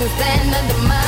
Cause then the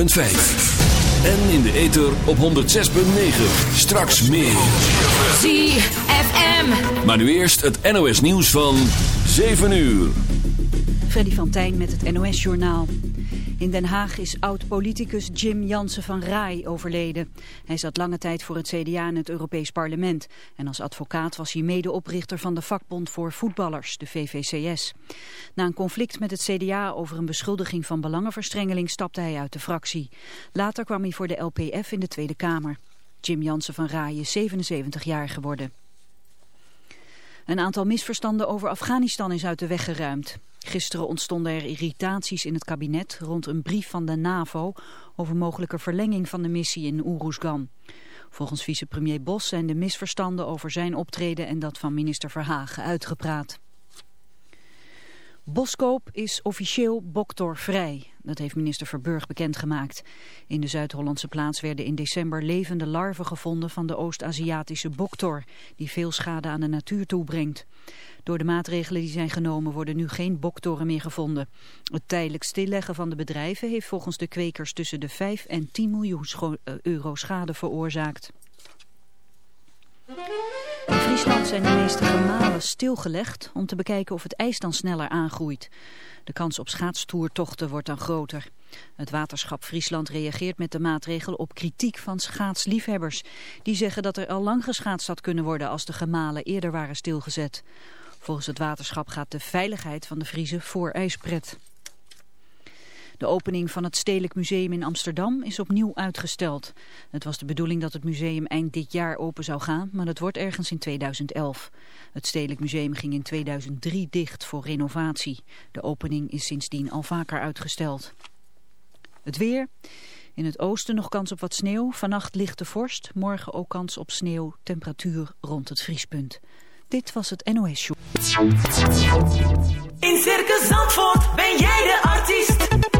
En in de ether op 106.9. Straks meer. ZFM. Maar nu eerst het NOS nieuws van 7 uur. Freddy van Tijn met het NOS-journaal. In Den Haag is oud-politicus Jim Jansen van Rai overleden. Hij zat lange tijd voor het CDA in het Europees Parlement. En als advocaat was hij medeoprichter van de vakbond voor voetballers, de VVCS. Na een conflict met het CDA over een beschuldiging van belangenverstrengeling stapte hij uit de fractie. Later kwam hij voor de LPF in de Tweede Kamer. Jim Jansen van Rai is 77 jaar geworden. Een aantal misverstanden over Afghanistan is uit de weg geruimd. Gisteren ontstonden er irritaties in het kabinet rond een brief van de NAVO over mogelijke verlenging van de missie in Oeroesgan. Volgens vicepremier Bos zijn de misverstanden over zijn optreden en dat van minister Verhagen uitgepraat. Boskoop is officieel boktorvrij. Dat heeft minister Verburg bekendgemaakt. In de Zuid-Hollandse plaats werden in december levende larven gevonden van de Oost-Aziatische boktor, die veel schade aan de natuur toebrengt. Door de maatregelen die zijn genomen worden nu geen boktoren meer gevonden. Het tijdelijk stilleggen van de bedrijven heeft volgens de kwekers tussen de 5 en 10 miljoen eh, euro schade veroorzaakt. In Friesland zijn de meeste gemalen stilgelegd om te bekijken of het ijs dan sneller aangroeit. De kans op schaatstoertochten wordt dan groter. Het waterschap Friesland reageert met de maatregel op kritiek van schaatsliefhebbers. Die zeggen dat er al lang geschaatst had kunnen worden als de gemalen eerder waren stilgezet. Volgens het waterschap gaat de veiligheid van de Friese voor ijspret. De opening van het Stedelijk Museum in Amsterdam is opnieuw uitgesteld. Het was de bedoeling dat het museum eind dit jaar open zou gaan, maar dat wordt ergens in 2011. Het Stedelijk Museum ging in 2003 dicht voor renovatie. De opening is sindsdien al vaker uitgesteld. Het weer. In het oosten nog kans op wat sneeuw. Vannacht lichte vorst. Morgen ook kans op sneeuw. Temperatuur rond het vriespunt. Dit was het NOS Show. In Circus Zandvoort ben jij de artiest.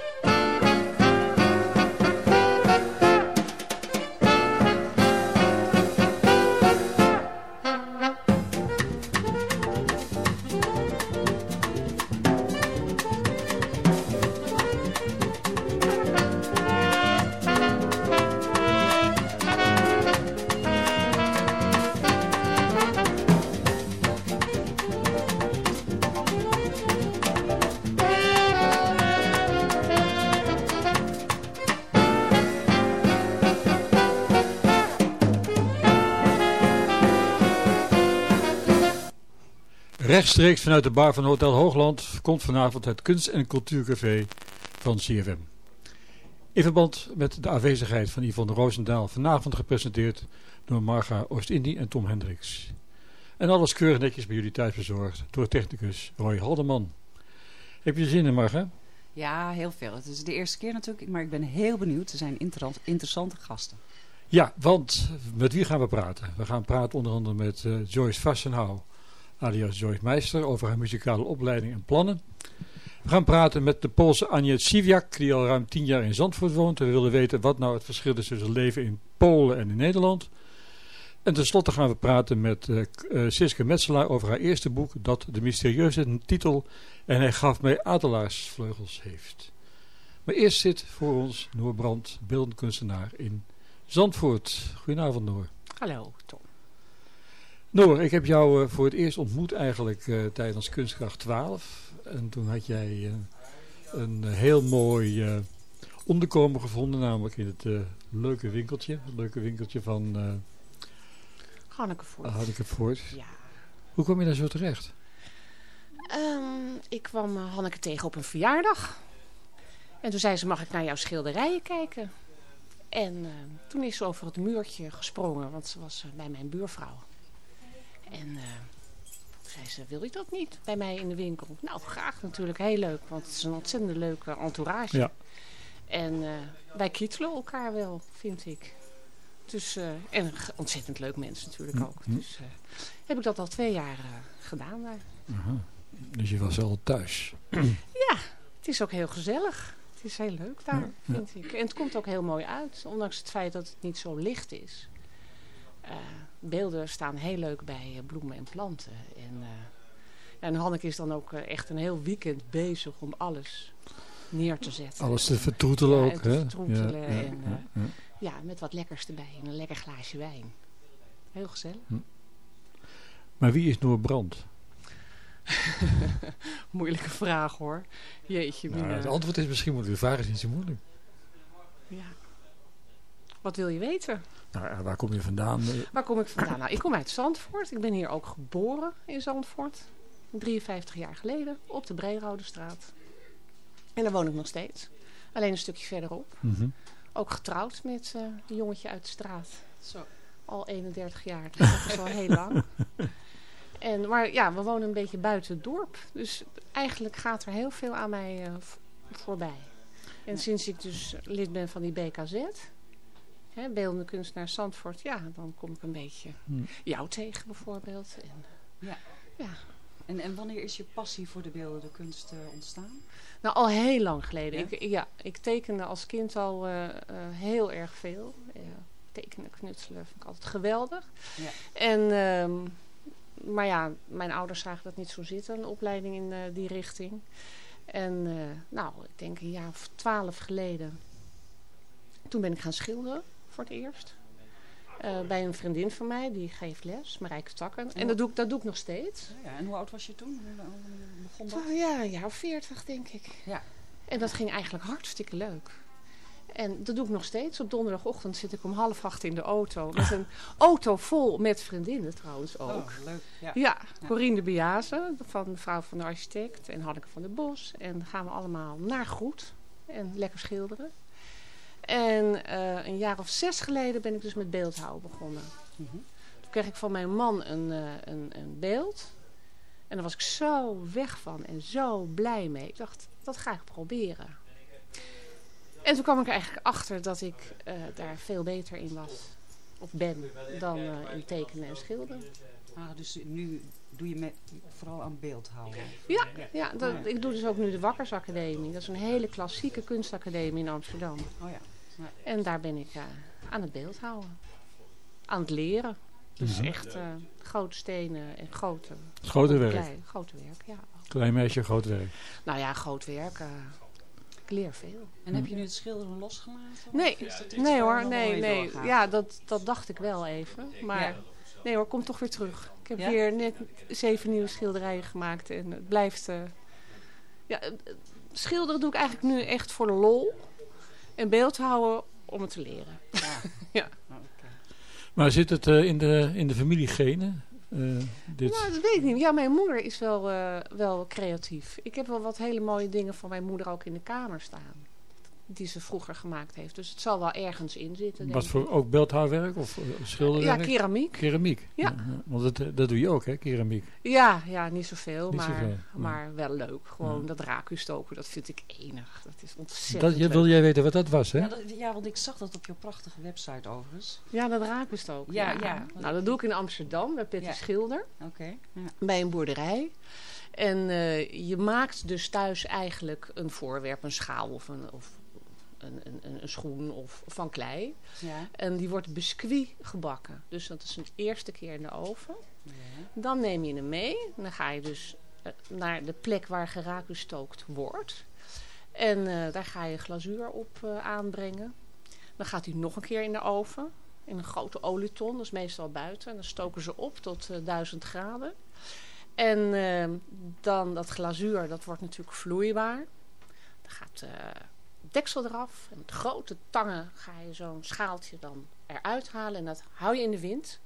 Rechtstreeks vanuit de bar van Hotel Hoogland komt vanavond het Kunst- en Cultuurcafé van CFM. In verband met de afwezigheid van Yvonne Roosendaal vanavond gepresenteerd door Marga Oost-Indie en Tom Hendricks. En alles keurig netjes bij jullie thuis bezorgd door technicus Roy Haldeman. Heb je zin in, Marga? Ja, heel veel. Het is de eerste keer natuurlijk, maar ik ben heel benieuwd. Er zijn inter- interessante gasten. Ja, want met wie gaan we praten? We gaan praten onder andere met eh, Joyce Vassenhouw, alias Joyce Meister, over haar muzikale opleiding en plannen. We gaan praten met de Poolse Aniet Siwiak, die al ruim tien jaar in Zandvoort woont. We willen weten wat nou het verschil is tussen leven in Polen en in Nederland. En tenslotte gaan we praten met uh, Siske Metselaar over haar eerste boek, dat de mysterieuze titel En hij gaf mij adelaarsvleugels heeft. Maar eerst zit voor ons Noor Brand, beeldend kunstenaar in Zandvoort. Goedenavond Noor. Hallo Tom. Noor, ik heb jou uh, voor het eerst ontmoet eigenlijk uh, tijdens Kunstkracht 12. En toen had jij uh, een heel mooi onderkomen gevonden, namelijk in het leuke winkeltje. Het leuke winkeltje van Hannekevoort. Hannekevoort. Ja. Hoe kom je daar zo terecht? Um, ik kwam Hanneke tegen op een verjaardag. En toen zei ze, mag ik naar jouw schilderijen kijken? En uh, toen is ze over het muurtje gesprongen, want ze was uh, bij mijn buurvrouw. En uh, zei ze, wil je dat niet bij mij in de winkel? Nou, graag natuurlijk, heel leuk, want het is een ontzettend leuke entourage. Ja. En wij kietelen elkaar wel, vind ik. Dus, en een ontzettend leuk mens natuurlijk ook. Mm -hmm. Dus heb ik dat al twee jaar gedaan daar. Aha. Dus je was wel thuis? ja, het is ook heel gezellig. Het is heel leuk daar, ja, vind ja. ik. En het komt ook heel mooi uit. Ondanks het feit dat het niet zo licht is. Uh, beelden staan heel leuk bij uh, bloemen en planten. En, uh, en Hanneke is dan ook echt een heel weekend bezig om alles neer te zetten. Alles te vertroetelen ja, ook, te hè? vertroetelen. Ja, en, ja, met wat lekkers erbij. En een lekker glaasje wijn. Heel gezellig. Hm. Maar wie is Noor Brand? Moeilijke vraag hoor. Jeetje, nou. Het antwoord is misschien moeilijk. De vraag is niet zo moeilijk. Ja. Wat wil je weten? Nou, waar kom je vandaan? Waar kom ik vandaan? Nou, ik kom uit Zandvoort. Ik ben hier ook geboren in Zandvoort. 53 jaar geleden. Op de Breeroudestraat. En daar woon ik nog steeds. Alleen een stukje verderop. Mm -hmm. Ook getrouwd met uh, een jongetje uit de straat. Zo. Al 31 jaar. Dus dat is al heel lang. En, maar ja, we wonen een beetje buiten het dorp. Dus eigenlijk gaat er heel veel aan mij uh, voorbij. En sinds ik dus lid ben van die BKZ, hè, beeldende kunstenaar Zandvoort, ja, dan kom ik een beetje Hmm. jou tegen bijvoorbeeld. En, Ja. ja. En, en wanneer is je passie voor de beeldende kunst uh, ontstaan? Nou, al heel lang geleden. Ja? Ik, ja, ik tekende als kind al uh, heel erg veel. tekenen, knutselen vind ik altijd geweldig. Ja. En... Um, maar ja, mijn ouders zagen dat niet zo zitten, een opleiding in uh, die richting. En uh, nou, ik denk een jaar of twaalf geleden. Toen ben ik gaan schilderen voor het eerst. Uh, bij een vriendin van mij, die geeft les, Marijke Takken. En dat doe, ik, dat doe ik nog steeds. Ja, en hoe oud was je toen? Hoe begon dat? Oh, ja, een jaar of veertig denk ik. Ja. En dat ging eigenlijk hartstikke leuk. En dat doe ik nog steeds. Op donderdagochtend zit ik om half acht in de auto. Met een auto vol met vriendinnen trouwens ook. Oh, leuk. Ja, ja Corine de Beaze, van de vrouw van de architect. En Hanneke van der Bos. En dan gaan we allemaal naar Groet. En lekker schilderen. En uh, een jaar of zes geleden ben ik dus met beeldhouden begonnen. Mm -hmm. Toen kreeg ik van mijn man een, uh, een, een beeld. En daar was ik zo weg van en zo blij mee. Ik dacht, dat ga ik proberen. En toen kwam ik er eigenlijk achter dat ik uh, daar veel beter in was. Of ben dan in tekenen en schilderen. Ah, dus nu doe je met, vooral aan beeldhouden? Ja, ja, dat, ik doe dus ook nu de Wakkersacademie. Dat is een hele klassieke kunstacademie in Amsterdam. Oh ja. Ja. En daar ben ik uh, aan het beeldhouden. Aan het leren. Dus Mhm. mm -hmm. echt grote stenen en grote... Grote werk. Klein, grote werk, ja. Klein meisje, groot werk. Nou ja, groot werk. ik leer veel. En heb je nu het schilderen losgelaten? Nee, nee hoor, nee, nee. Ja, dat, dat dacht ik wel even. Maar ja. nee hoor, kom toch weer terug. Ik heb ja? weer net zeven nieuwe schilderijen gemaakt. En het blijft... Uh, ja, schilderen doe ik eigenlijk nu echt voor de lol. En beeldhouden om het te leren. Ja. ja. Okay. Maar zit het uh, in, de, in de familiegenen? eh, dit? Nou, dat weet ik niet. Ja, mijn moeder is wel, eh, wel creatief. Ik heb wel wat hele mooie dingen van mijn moeder ook in de kamer staan. Die ze vroeger gemaakt heeft. Dus het zal wel ergens in zitten. Wat voor, ook beeldhouwwerk of eh, ik. Ja, schilderwerk? keramiek. Keramiek. Ja. Want dat, eh, dat doe je ook, hè, keramiek. Ja, ja, niet zoveel, Niet maar, zoveel, maar wel leuk. Gewoon Ja. dat raku stoken, dat vind ik enig. Dat is ontzettend Dat, je, leuk. wil jij weten wat dat was, hè? Ja, dat- ja, want ik zag dat op je prachtige website overigens. Ja, dat raku stoken. Ja, ja. Nou, dat doe ik in Amsterdam bij Petty Ja. Schilder. Oké. Ja. bij een boerderij. En eh, je maakt dus thuis eigenlijk een voorwerp, een schaal of een, of een, een, een, schoen of van klei. Ja. En die wordt biscuit gebakken. Dus dat is een eerste keer in de oven. Dan neem je hem mee. Dan ga je dus eh, naar de plek waar geraku stookt wordt. En eh, daar ga je glazuur op eh, aanbrengen. Dan gaat hij nog een keer in de oven. In een grote olieton, dat is meestal buiten. En dan stoken ze op tot eh 1000 graden. En dan dat glazuur, dat wordt natuurlijk vloeibaar. Dan gaat deksel eraf. En met grote tangen ga je zo'n schaaltje dan eruit halen. En dat hou je in de wind.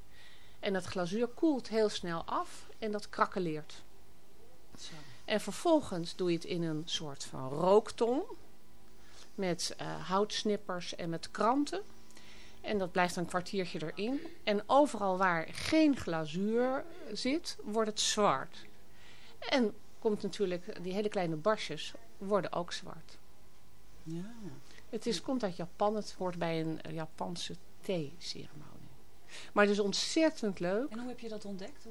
En dat glazuur koelt heel snel af. En dat krakkeleert. Zo. En vervolgens doe je het in een soort van rookton. Met eh, houtsnippers en met kranten. En dat blijft een kwartiertje erin. En overal waar geen glazuur zit, wordt het zwart. En komt natuurlijk, die hele kleine barsjes worden ook zwart. Ja. Het is, komt uit Japan. Het hoort bij een eh, Japanse thee-ceremonie. Maar het is ontzettend leuk. En hoe heb je dat ontdekt?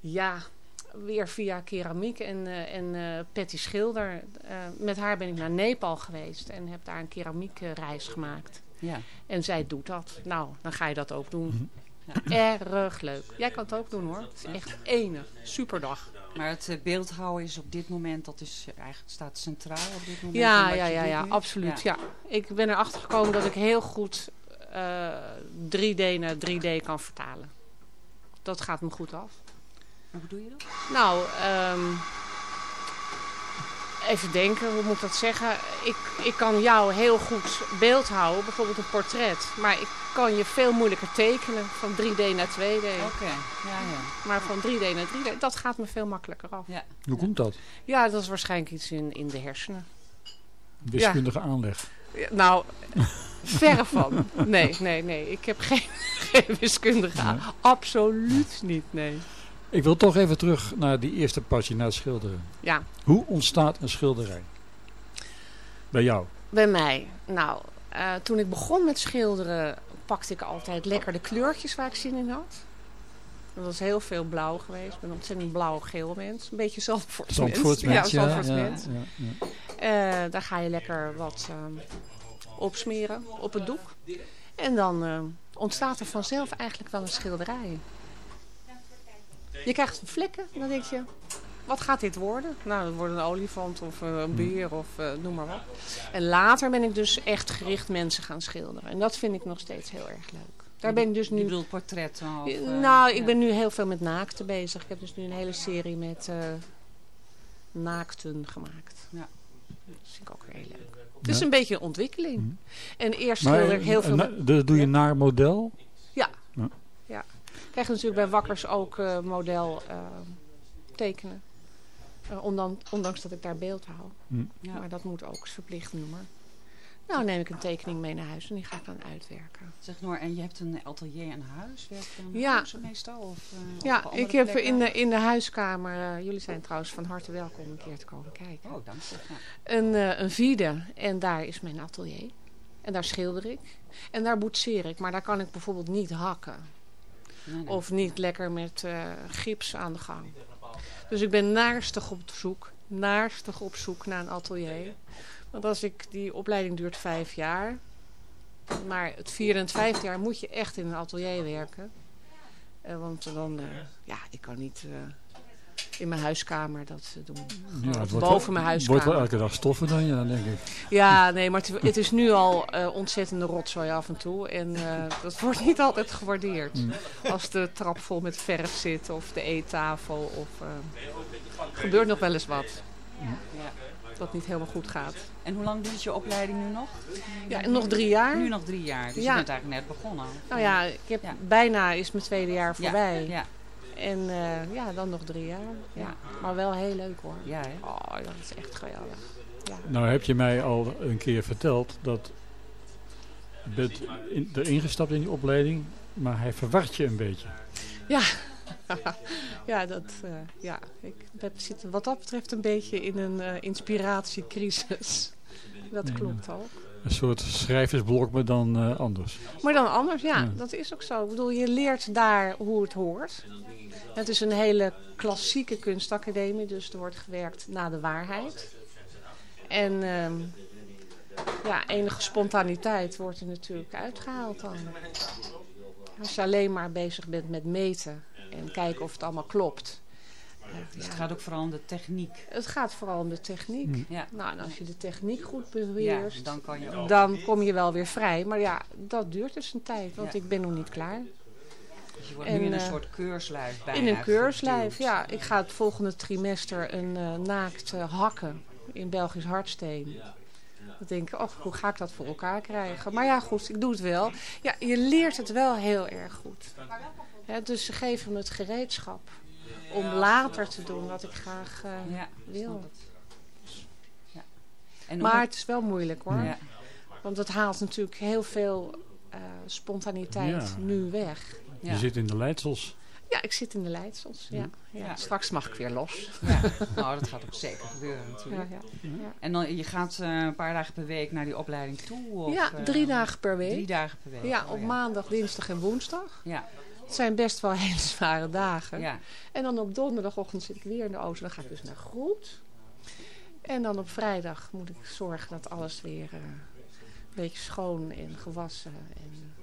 Ja, weer via keramiek en, eh, en eh, Patty Schilder. Met haar ben ik naar Nepal geweest en heb daar een keramiekreis gemaakt. Ja. En zij doet dat. Nou, dan ga je dat ook doen. Mhm. Erg leuk. Jij kan het ook doen hoor. Het is echt enig. Superdag. Maar het eh, beeldhouden is op dit moment, dat is eh, eigenlijk staat centraal op dit moment. Ja, ja, ja, ja, nu? absoluut. Ja. Ja. Ik ben erachter gekomen dat ik heel goed eh, 3D naar 3D kan vertalen. Dat gaat me goed af. En hoe doe je dat? Nou, ehm, even denken, hoe moet ik dat zeggen? Ik, ik kan jou heel goed beeld houden, bijvoorbeeld een portret. Maar ik kan je veel moeilijker tekenen van 3D naar 2D. Oké, ja, ja. Maar van 3D naar 3D, dat gaat me veel makkelijker af. ja. Hoe komt dat? Ja, dat is waarschijnlijk iets in, in de hersenen. Wiskundige aanleg. Ja, nou, verre van. Nee, nee, nee. Ik heb geen, geen wiskundige aan. Absoluut niet, nee. Ik wil toch even terug naar die eerste het schilderen. Ja, Hoe ontstaat een schilderij? Bij jou? bij mij. Nou, eh, toen ik begon met schilderen, pakte ik altijd lekker de kleurtjes waar ik zin in had. Dat was heel veel blauw geweest. Ik ben een ontzettend blauw-geel mens. Een beetje Zandvoorts mens. Ja, ja. Ja, ja, ja. Eh, daar ga je lekker wat ehm, opsmeren op het doek. En dan ontstaat er vanzelf eigenlijk wel een schilderij. Je krijgt vlekken, dan denk je, wat gaat dit worden? Nou, het wordt een olifant of eh, een beer of eh, noem maar wat. En later ben ik dus echt gericht mensen gaan schilderen. En dat vind ik nog steeds heel erg leuk. Daar ben ik dus Je nu... bedoelt portretten? Of, eh, nou, ik ja. ben nu heel veel met naakten bezig. Ik heb dus nu een hele serie met eh, naakten gemaakt. Ja. Dat vind ik ook weer heel leuk. Het is een beetje een ontwikkeling. Mhm. En eerst schilder ik heel veel... dat doe je naar model? Ja. Ja. Krijg natuurlijk bij Wakkers ook eh, model eh, tekenen. Eh, ondan- ondanks dat ik daar beeld hou. Ja. Maar dat moet ook verplicht noemen. Nou neem ik een tekening mee naar huis en die ga ik dan uitwerken. Zeg Noor, en je hebt een atelier en huis? Werk je Ja. huis meestal? Of, eh, Ja, ik heb plekken? in de, in de huiskamer... jullie zijn trouwens van harte welkom een keer te komen kijken. Oh, dank je. Ja. Een, eh, een vierde en daar is mijn atelier. En daar schilder ik. En daar boetseer ik, maar daar kan ik bijvoorbeeld niet hakken. Nee. Of niet lekker met eh, gips aan de gang. Dus ik ben naarstig op zoek, naarstig op zoek naar een atelier. Want als ik, die opleiding duurt vijf jaar. Maar het vierde en het vijfde jaar moet je echt in een atelier werken. Eh, want dan, eh, ja, ik kan niet in mijn huiskamer dat doen. Ja, het wordt boven wel- mijn Het wordt wel huiskamer. elke dag stoffen dan, ja, denk ik. Ja, nee, maar het, het is nu al eh, ontzettende rotzooi af en toe. En eh, dat wordt niet altijd gewaardeerd. Mm. Als de trap vol met verf zit of de eettafel. Of, eh, er gebeurt nog wel eens wat. Ja. Dat niet helemaal goed gaat. En hoe lang duurt je opleiding nu nog? Ja, nog drie jaar. Nu nog drie jaar, dus Ja. je bent eigenlijk net begonnen. Nou ja, ik heb Ja. bijna is mijn tweede jaar voorbij. Ja, ja. En eh, ja, dan nog drie jaar. Ja. Maar wel heel leuk hoor. Ja, hè? Oh, dat is echt geweldig. Ja. Nou heb je mij al een keer verteld dat je bent in, erin gestapt in die opleiding, maar hij verwart je een beetje. ja, dat, eh, ja, ik heb, zit wat dat betreft een beetje in een eh, inspiratiecrisis. Dat Nee, klopt ook. Een soort schrijversblok, maar dan eh, anders. Maar dan anders, ja, Ja. dat is ook zo. Ik bedoel, je leert daar hoe het hoort. Het is een hele klassieke kunstacademie, dus er wordt gewerkt naar de waarheid. En ehm, ja, enige spontaniteit wordt er natuurlijk uitgehaald dan. Als je alleen maar bezig bent met meten en kijken of het allemaal klopt. Dus ja, het gaat ook vooral om de techniek. het gaat vooral om de techniek. Hm. Ja, Nou, en als je de techniek goed ja beheerst, dan kan je dan kom je wel weer vrij. Maar ja, dat duurt dus een tijd, want Ja. ik ben nog niet klaar. Dus je wordt en, nu in een eh, soort keurslijf bijna In een keurslijf, geduwd. ja. Ik ga het volgende trimester een eh, naakt eh, hakken in Belgisch hardsteen. Dan denk ik, oh, hoe ga ik dat voor elkaar krijgen? Maar ja, goed, ik doe het wel. Ja, je leert het wel heel erg goed. Hè, dus ze geven me het gereedschap om later te doen wat ik graag eh, Ja, wil. Ja. En Maar het is wel moeilijk hoor. ja, Want het haalt natuurlijk heel veel eh, spontaniteit nu weg. Ja. Je zit in de leidsels. Ja, ik zit in de leidsels. Ja. Ja. Ja. Straks mag ik weer los. ja. nou, dat gaat ook zeker gebeuren natuurlijk. Ja, ja. En dan, je gaat eh, een paar dagen per week naar die opleiding toe? Of, ja, eh, drie dagen per week. Drie dagen per week? Ja, Oh, op maandag, dinsdag en woensdag. Ja, Het zijn best wel hele zware dagen. ja. En dan op donderdagochtend zit ik weer in de auto. Dan ga ik dus naar Groet. En dan op vrijdag moet ik zorgen dat alles weer eh, een beetje schoon en gewassen. En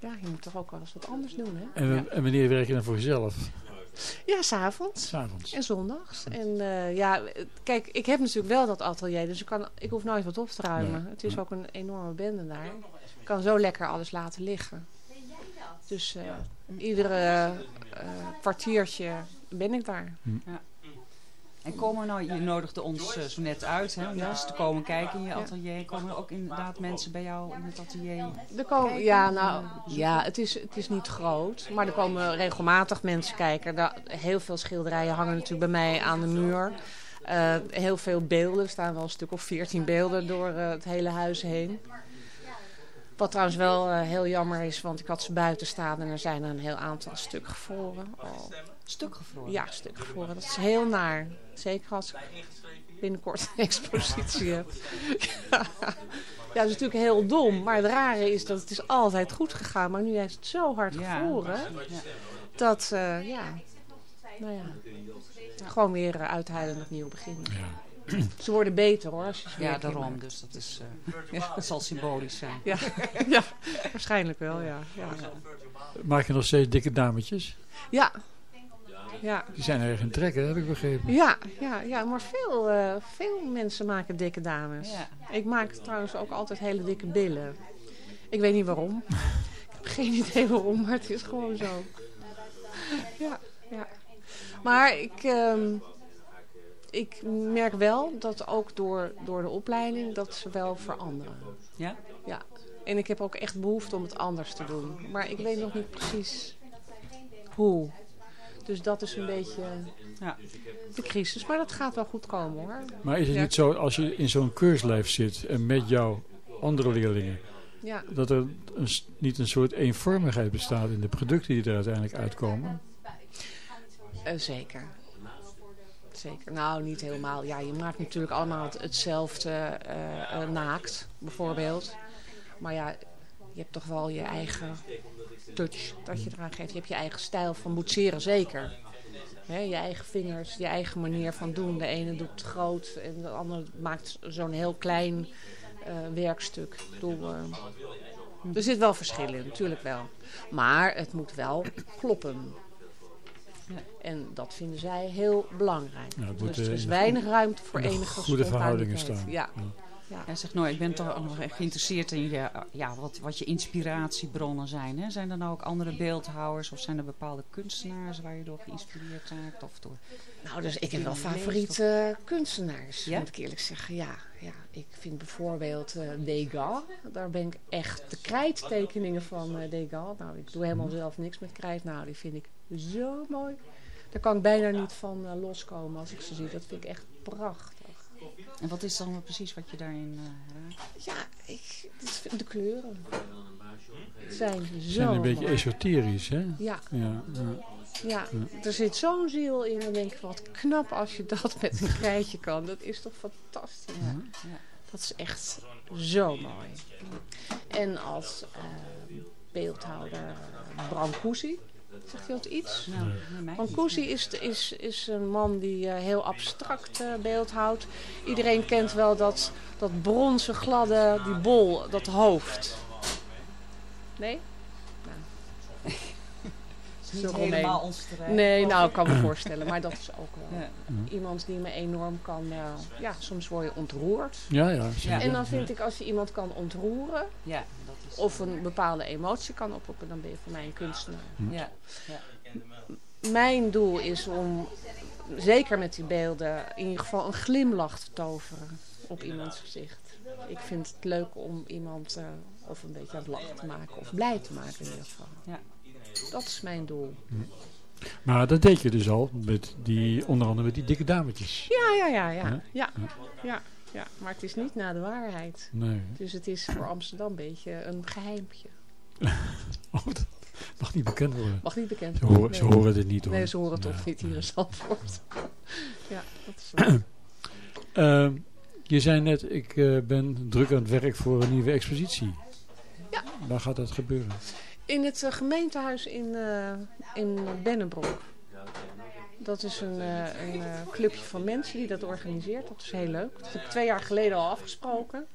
ja, je moet toch ook wel eens wat anders doen, hè? En, Ja. en wanneer werk je dan voor jezelf? Ja, s'avonds. S'avonds. En zondags. En eh, ja, kijk, ik heb natuurlijk wel dat atelier. Dus ik, kan, ik hoef nooit wat op te ruimen. Nee. Het is ook een enorme bende daar. Ik kan zo lekker alles laten liggen. Dus eh, iedere eh, kwartiertje ben ik daar. En komen nou, je nodigde ons eh, zo net uit hè, om Ja. eens te komen kijken in je atelier. Komen er ook inderdaad mensen bij jou in het atelier? Er komen, ja, nou, ja het, is, het is niet groot. Maar er komen regelmatig mensen kijken. Daar, heel veel schilderijen hangen natuurlijk bij mij aan de muur. Eh, heel veel beelden. Er staan wel een stuk of veertien beelden door eh, het hele huis heen. Wat trouwens wel eh, heel jammer is, want ik had ze buiten staan en er zijn een heel aantal stuk gevroren. Oh, Stuk gevroren? ja, stuk gevroren. Dat is heel naar. Zeker als ik binnenkort een expositie heb. ja. ja, dat is natuurlijk heel dom. Maar het rare is dat het is altijd goed gegaan. Maar nu heeft het zo hard gevroren. ja. Dat, eh, ja, nou ja. Gewoon weer uh, uithuilen en opnieuw beginnen. Ja. Ze worden beter hoor. Als je ze Ja, daarom. inmaakt. Dus dat, is, eh, dat zal symbolisch zijn. Ja, ja, waarschijnlijk wel, ja. Ja, Maak je nog steeds dikke dametjes? ja. Ja. Die zijn erg in trekken, heb ik begrepen. Ja, ja, ja maar veel, eh, veel mensen maken dikke dames. Ja. Ik maak trouwens ook altijd hele dikke billen. Ik weet niet waarom. ik heb geen idee waarom, maar het is gewoon zo. ja, ja. Maar ik, ehm, ik merk wel dat ook door, door de opleiding dat ze wel veranderen. Ja? Ja. En ik heb ook echt behoefte om het anders te doen. Maar ik weet nog niet precies hoe. Dus dat is een beetje Ja. de crisis. Maar dat gaat wel goed komen hoor. Maar is het Ja. niet zo, als je in zo'n keurslijf zit en met jouw andere leerlingen, Ja. dat er een, niet een soort eenvormigheid bestaat in de producten die er uiteindelijk uitkomen? Eh, zeker. Zeker. Nou, niet helemaal. Ja, je maakt natuurlijk allemaal het- hetzelfde eh, eh, naakt, bijvoorbeeld. Maar ja, je hebt toch wel je eigen touch dat je eraan geeft. Je hebt je eigen stijl van boetseren, zeker. Je eigen vingers, je eigen manier van doen. De ene doet het groot en de andere maakt zo'n heel klein eh, werkstuk. Bedoel, eh, er zit wel verschil in, natuurlijk wel. Maar het moet wel kloppen. En dat vinden zij heel belangrijk. Ja, moet, dus er eh, is in weinig ruimte voor enige goede verhoudingen staan. Ja. Ja. Hij zegt, nou, ik ben toch nog echt geïnteresseerd in je, ja, wat, wat je inspiratiebronnen zijn. Hè? Zijn er nou ook andere beeldhouwers of zijn er bepaalde kunstenaars waar je door geïnspireerd raakt? Of door... Nou, dus ik heb wel favoriete kunstenaars, Ja? moet ik eerlijk zeggen. Ja, ja. ik vind bijvoorbeeld eh Degas. Daar ben ik echt de krijttekeningen van eh Degas. Nou, ik doe helemaal zelf niks met krijt. Nou, die vind ik zo mooi. Daar kan ik bijna niet van eh, loskomen als ik ze zie. Dat vind ik echt prachtig. En wat is dan precies wat je daarin eh, raakt? Ja, ik, de kleuren. Het zijn zo Ze zijn een beetje mooi. esoterisch, hè? Ja, Ja, ja. ja, er zit zo'n ziel in. Dan denk ik, wat knap als je dat met een krijtje kan. Dat is toch fantastisch. Ja, ja. Dat is echt zo mooi. En als eh, beeldhouder Bram Cousy. Zegt hij iets? Nou, Van. Cousy is, is, is een man die eh, heel abstract eh, beeldhoudt. Iedereen kent wel dat, dat bronzen gladde, die bol, dat hoofd. Nee? Is niet Zo helemaal gemeen. ons terrein. Nee, nou, ik kan me voorstellen. Maar dat is ook wel Ja. iemand die me enorm kan... eh, ja, soms word je ontroerd. Ja, ja. zeker. En dan vind ik als je iemand kan ontroeren... Ja. Of een bepaalde emotie kan oproepen... dan ben je voor mij een kunstenaar. Ja, ja. Mijn doel is om, zeker met die beelden... in ieder geval een glimlach te toveren op iemands gezicht. Ik vind het leuk om iemand eh, of een beetje aan het lachen te maken... of blij te maken in ieder geval. Ja. Dat is mijn doel. Maar dat deed je dus al, met die, onder andere met die dikke dametjes. Ja, ja, ja, ja. Ja? Ja, ja, ja. Maar het is niet naar de waarheid. Nee. Dus het is voor Amsterdam een beetje een geheimpje. Oh, dat mag niet bekend worden. Mag niet bekend Ze worden. horen, ze horen dit niet hoor. Nee, ze horen het Ja. toch niet hier in Zandvoort. ja, dat is. Ehm, je zei net, ik eh, ben druk aan het werk voor een nieuwe expositie. Ja. Waar gaat dat gebeuren? In het eh, gemeentehuis in, eh in Bennenbroek. Dat is een, eh, een eh, clubje van mensen die dat organiseert. Dat is heel leuk. Dat heb ik twee jaar geleden al afgesproken.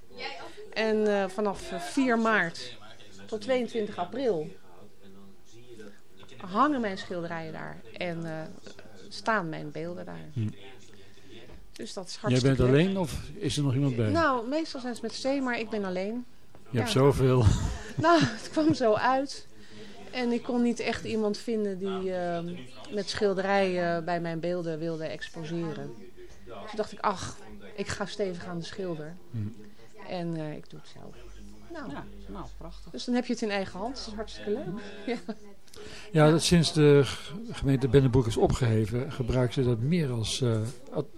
En eh, vanaf eh, 4 maart tot 22 april hangen mijn schilderijen daar. En staan mijn beelden daar. Hm. Dus dat is Jij bent leuk. alleen of is er nog iemand bij? Nou, meestal zijn ze met z'n, maar ik ben alleen. je hebt zoveel. Nou, het kwam zo uit. En ik kon niet echt iemand vinden die eh, met schilderijen bij mijn beelden wilde exposeren. Toen dacht ik, ach, ik ga stevig aan de schilder. Hm. En eh, ik doe het zelf. Nou, Ja, nou, prachtig. dus dan heb je het in eigen hand. Dat is hartstikke leuk. Ja. Ja, dat sinds de gemeente Bennenbroek is opgeheven, gebruiken ze dat meer als, eh,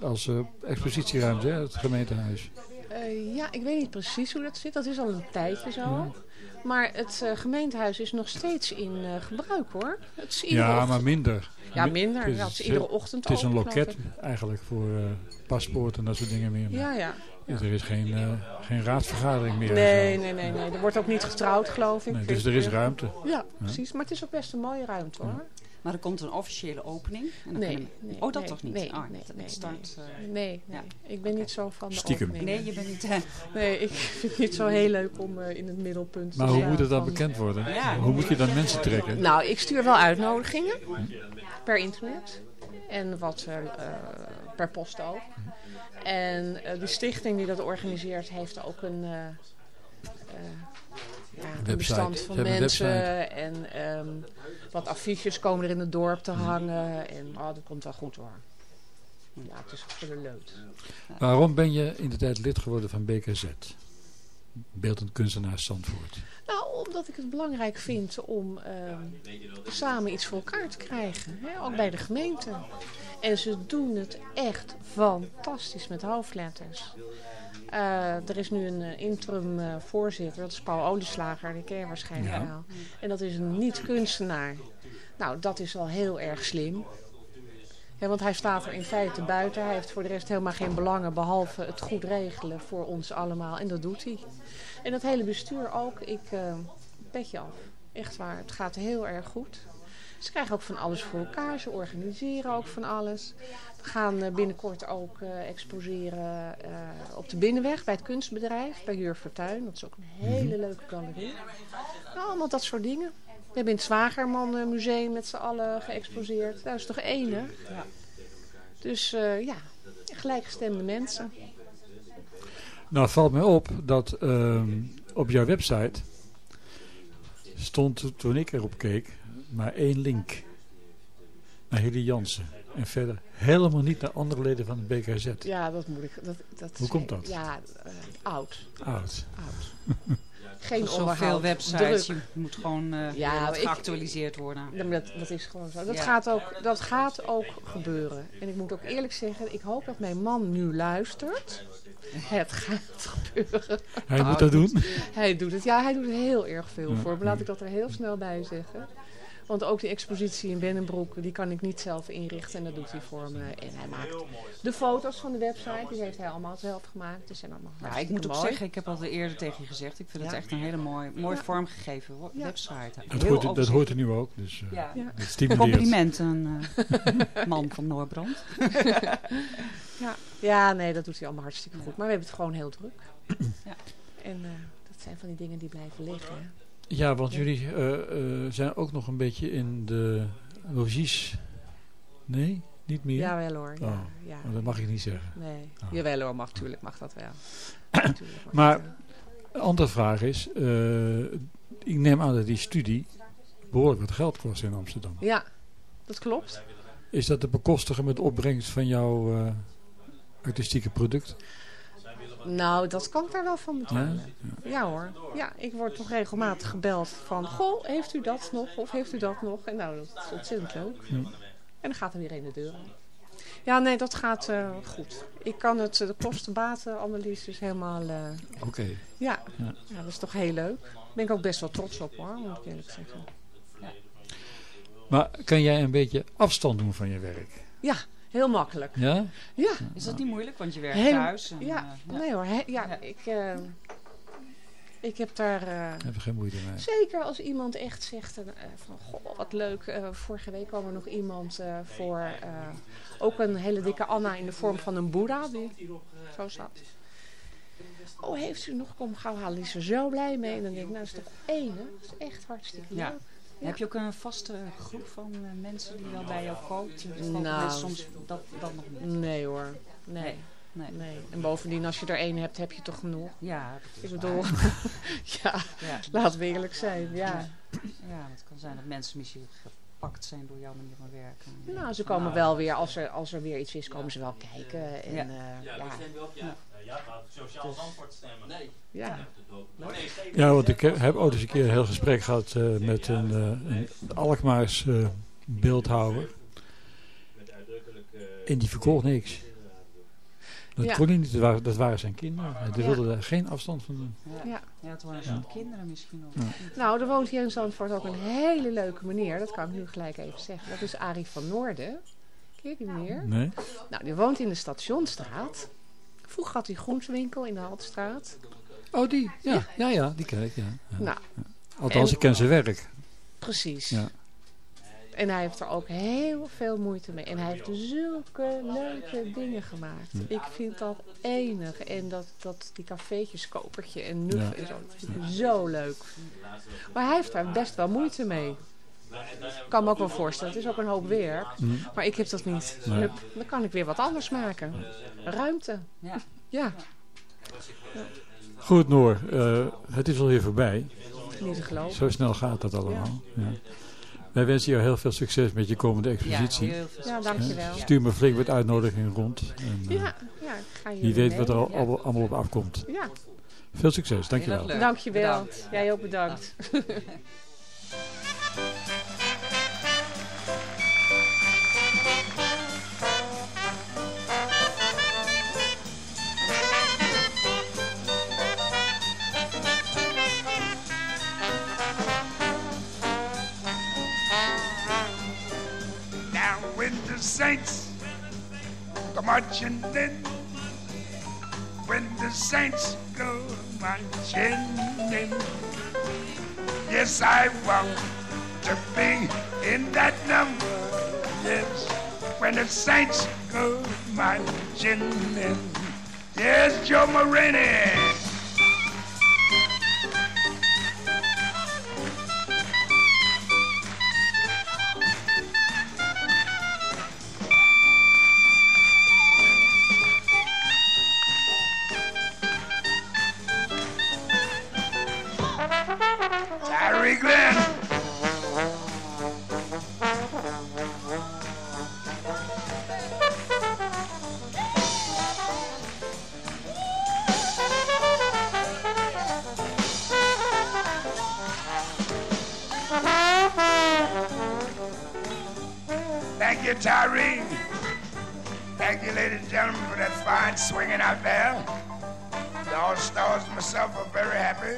als eh, expositieruimte, hè, het gemeentehuis. Eh, ja, ik weet niet precies hoe dat zit. Dat is al een tijdje zo. Maar het eh, gemeentehuis is nog steeds in eh, gebruik hoor. Het is Ja, ochtend- maar minder. Ja, Mi- minder. Het is, Ja, is iedere ochtend het is een loket eigenlijk voor eh paspoorten en dat soort dingen meer. Ja, ja. Dus er is geen, geen raadsvergadering meer. Nee, nee, nee, nee. Er wordt ook niet getrouwd, geloof ik. Nee, dus er is ruimte. Ja, precies. Maar het is ook best een mooie ruimte hoor. Maar er komt een officiële opening. En dan Nee, kunnen- nee, oh, dat nee, toch niet? nee, oh, nee, nee, start, eh, Nee, nee. Ja. ik ben niet zo van de Stiekem. nee, je bent niet... eh, Nee, ik vind het niet zo heel leuk om eh, in het middelpunt te Maar hoe moet het dan bekend worden? Ja. Hoe moet je dan mensen trekken? Nou, ik stuur wel uitnodigingen per internet. En wat eh, eh, per post ook. En eh, die stichting die dat organiseert heeft ook een, eh, eh, ja, een Website. bestand van mensen. En ehm, wat affiches komen er in het dorp te hangen. En oh, dat komt wel goed hoor. Ja, het is de leut. Waarom ben je in de tijd lid geworden van BKZ? Beeldend kunstenaars Zandvoort. Nou, omdat ik het belangrijk vind om ehm, samen iets voor elkaar te krijgen. Hè? Ook bij de gemeente. En ze doen het echt fantastisch met hoofdletters. Eh, er is nu een eh, interim eh, voorzitter, dat is Paul Olieslager, die ken je waarschijnlijk Ja. wel. En dat is een niet-kunstenaar. Nou, dat is al heel erg slim. Ja, want hij staat er in feite buiten. Hij heeft voor de rest helemaal geen belangen behalve het goed regelen voor ons allemaal. En dat doet hij. En dat hele bestuur ook. Ik eh petje af. Echt waar. Het gaat heel erg goed. Ze krijgen ook van alles voor elkaar. Ze organiseren ook van alles. We gaan eh, binnenkort ook eh, exposeren eh, op de Binnenweg bij het kunstbedrijf. Bij Jur Fortuyn. Dat is ook een hele leuke galerie. Nou, allemaal dat soort dingen. We hebben in het Zwagerman eh, Museum met z'n allen geëxposeerd. Dat is toch enig? Ja. Dus eh, ja, gelijkgestemde mensen. Nou, het valt mij op dat ehm, op jouw website stond to- toen ik erop keek maar één link naar Hilly Jansen. En verder helemaal niet naar andere leden van de BKZ. Ja, dat moet ik. Dat, dat Hoe is- komt dat? Ja, eh, oud. Oud. oud. geen Zoveel websites, druk. je moet gewoon eh Ja, ik- geactualiseerd worden. Ja, maar dat, dat is gewoon zo. Dat, Ja. gaat ook, dat gaat ook gebeuren. En ik moet ook eerlijk zeggen, ik hoop dat mijn man nu luistert. Het gaat gebeuren. Hij moet dat doen. Hij doet het. Ja, hij doet er heel erg veel Ja. voor. Maar laat ik dat er heel snel bij zeggen. Want ook die expositie in Bennenbroek, die kan ik niet zelf inrichten. En dat doet hij voor me. En hij maakt de foto's van de website, die heeft hij allemaal zelf gemaakt. Die zijn allemaal Ja, ik moet ook mooi. zeggen, ik heb al eerder tegen je gezegd, ik vind het echt een hele mooi, mooi Ja. vormgegeven website. Dat hoort, dat hoort er nu ook. Dus eh, Ja. Het. Complimenten, eh, man van Noorbrand. Ja. ja, nee, dat doet hij allemaal hartstikke goed. Maar we hebben het gewoon heel druk. Ja. En eh, dat zijn van die dingen die blijven liggen. hè. Ja, want jullie eh, eh, zijn ook nog een beetje in de logies. Nee, niet meer? Jawel hoor. Ja, Oh. ja. Dat mag ik niet zeggen. Nee, Oh. jawel hoor, mag, tuurlijk mag dat wel. Tuurlijk mag Maar- wel. Een andere vraag is, eh, ik neem aan dat die studie behoorlijk wat geld kost in Amsterdam. Ja, dat klopt. Is dat te bekostigen met de opbrengst van jouw artistieke product? Nou, dat kan ik daar wel van betalen. Ja hoor. Ja, ik word toch regelmatig gebeld van... Goh, heeft u dat nog? Of heeft u dat nog? En nou, dat is ontzettend leuk. Ja. En dan gaat er weer in de deur. Ja, nee, dat gaat eh, goed. Ik kan het, eh, de kosten-batenanalyse is helemaal... eh, Oké. ja. Ja. ja, dat is toch heel leuk. Daar ben ik ook best wel trots op hoor, moet ik eerlijk zeggen. Maar kan jij een beetje afstand doen van je werk? Ja, heel makkelijk. Ja? Ja, Is dat niet moeilijk, want je werkt Heel- thuis? En, ja. eh, nee hoor. ja, Ja. ik, eh, ik heb daar... eh, heb ik geen moeite mee. Zeker als iemand echt zegt van, goh, wat leuk. eh, vorige week kwam er nog iemand eh, voor, eh, ook een hele dikke Anna in de vorm van een boeddha, die zo zat. Oh, heeft u nog? Kom gauw halen. Die is er zo blij mee. En dan denk ik, nou, is toch één, hè? Dat is echt hartstikke leuk. Ja. Heb je ook een vaste groep van eh, mensen die wel bij jou koopt? Nou. soms dat, dat nog niet? Nee hoor, nee. Nee. nee. En bovendien, als je er één hebt, heb je toch genoeg. Ja, Ik bedoel, ja, Ja. laten we eerlijk zijn. Ja. ja, het kan zijn dat mensen misschien gepakt zijn door jouw manier van werken. Nou, ze komen wel weer, als er, als er weer iets is, komen ze wel kijken. En, Ja. eh, ja. Ja. Ja, maar sociaal antwoord stemmen. Nee. Ja. Ja, want ik heb ooit eens een keer een heel gesprek gehad eh, met een, eh een Alkmaars eh, beeldhouwer. En die verkocht niks. Dat Ja. kon hij niet, dat waren, dat waren zijn kinderen. Hij Ja. wilde daar geen afstand van doen. Ja. Ja. ja, het waren zo'n kinderen misschien ook. Ja. Nou, er woont hier in Zandvoort ook een hele leuke meneer. Dat kan ik nu gelijk even zeggen. Dat is Arie van Noorden. Ken je die meneer? Nee? Nou, die woont in de Stationstraat. Vroeger had hij groentewinkel in de Haltstraat. Oh, die? Ja, ja, ja, die ken ik, ja. ja. Nou, Althans, en- ik ken zijn werk. precies. Ja. En hij heeft er ook heel veel moeite mee. En hij heeft zulke leuke dingen gemaakt. Hm. Ik vind dat enig. En dat, dat die cafeetjes, kopertje en en zo. Dat vind ik zo leuk. Maar hij heeft daar best wel moeite mee. Ik kan me ook wel voorstellen. Het is ook een hoop werk. Hm. Maar ik heb dat niet. Nee. Hup, dan kan ik weer wat anders maken. Ruimte. Ja. Ja, Goed, Noor. eh, het is alweer voorbij. niet te geloven. Zo snel gaat dat allemaal. Ja. Wij wensen jou heel veel succes met je komende Ja, expositie. heel veel Ja, dankjewel. Stuur me flink wat uitnodigingen rond. En, eh, Ja, ja, ga je Wie weet wat er al, Ja. al- allemaal op afkomt. Ja, Veel succes, dankjewel. Dankjewel. Jij ook bedankt. Marching in, when the saints go marching in, yes, I want to be in that number. Yes, when the saints go marching in, yes, Joe Morini. You, Tyree. Thank you, ladies and gentlemen, for that fine swinging out there. The All-Stars and myself are very happy.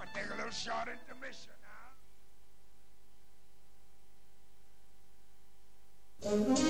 I'll take a little short intermission now.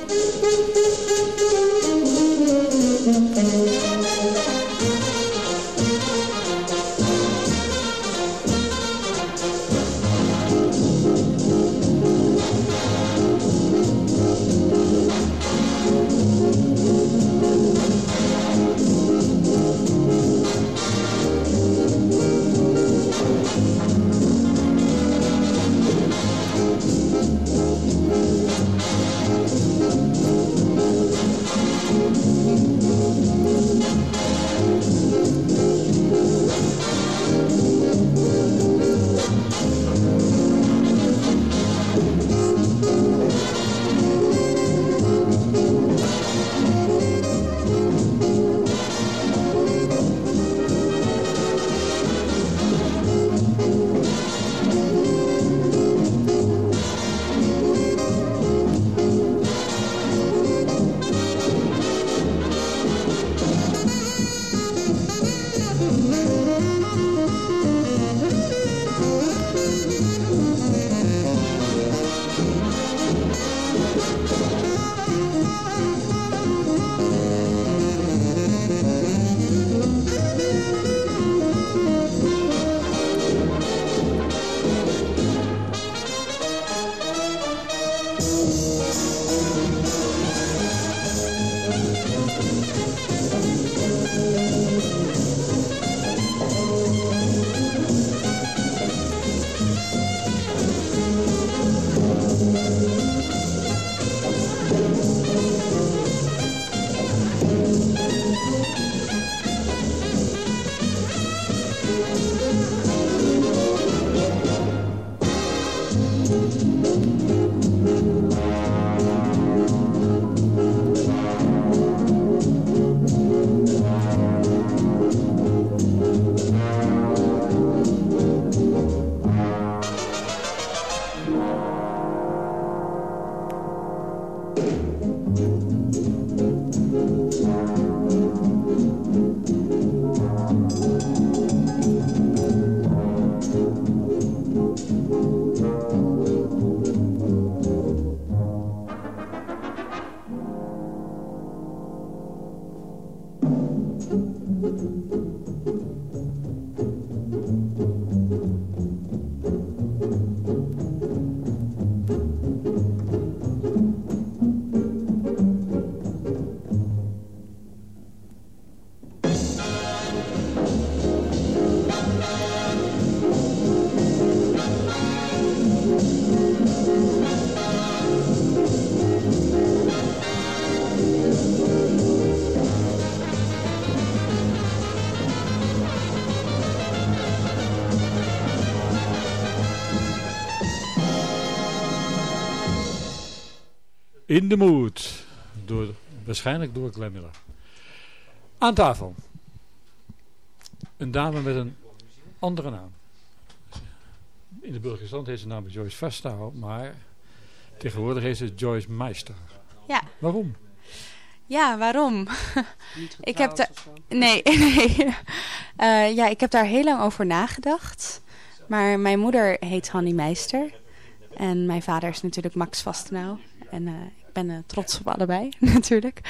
In the Mood. Door, waarschijnlijk door Glenn Miller. Aan tafel. Een dame met een andere naam. In de Burgerstand heet ze namelijk Joyce Vastouw, maar tegenwoordig heet ze Joyce Meister. Ja. Waarom? Ja, waarom? Niet ik heb daar. Nee, nee. Eh, ja, ik heb daar heel lang over nagedacht. Maar mijn moeder heet Hanny Meister. En mijn vader is natuurlijk Max Vastenau. En eh, ik ben eh, trots op allebei, natuurlijk.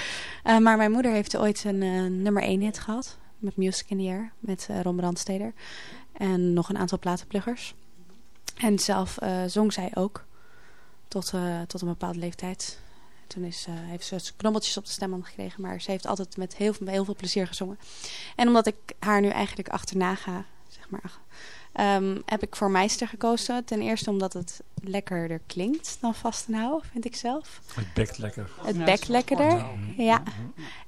Eh, maar mijn moeder heeft ooit een eh, nummer 1 hit gehad. Met Music in the Air. Met Ron Brandsteder. En nog een aantal platenpluggers. En zelf zong zij ook. Tot, tot een bepaalde leeftijd. Toen is, heeft ze knobbeltjes op de stemband gekregen. Maar ze heeft altijd met heel, heel veel plezier gezongen. En omdat ik haar nu eigenlijk achterna ga, zeg maar, ehm, heb ik voor Meister gekozen. Ten eerste omdat het lekkerder klinkt dan Vastenhou, vind ik zelf. Het bekt lekker. Het Ja, bekt lekkerder. Ja.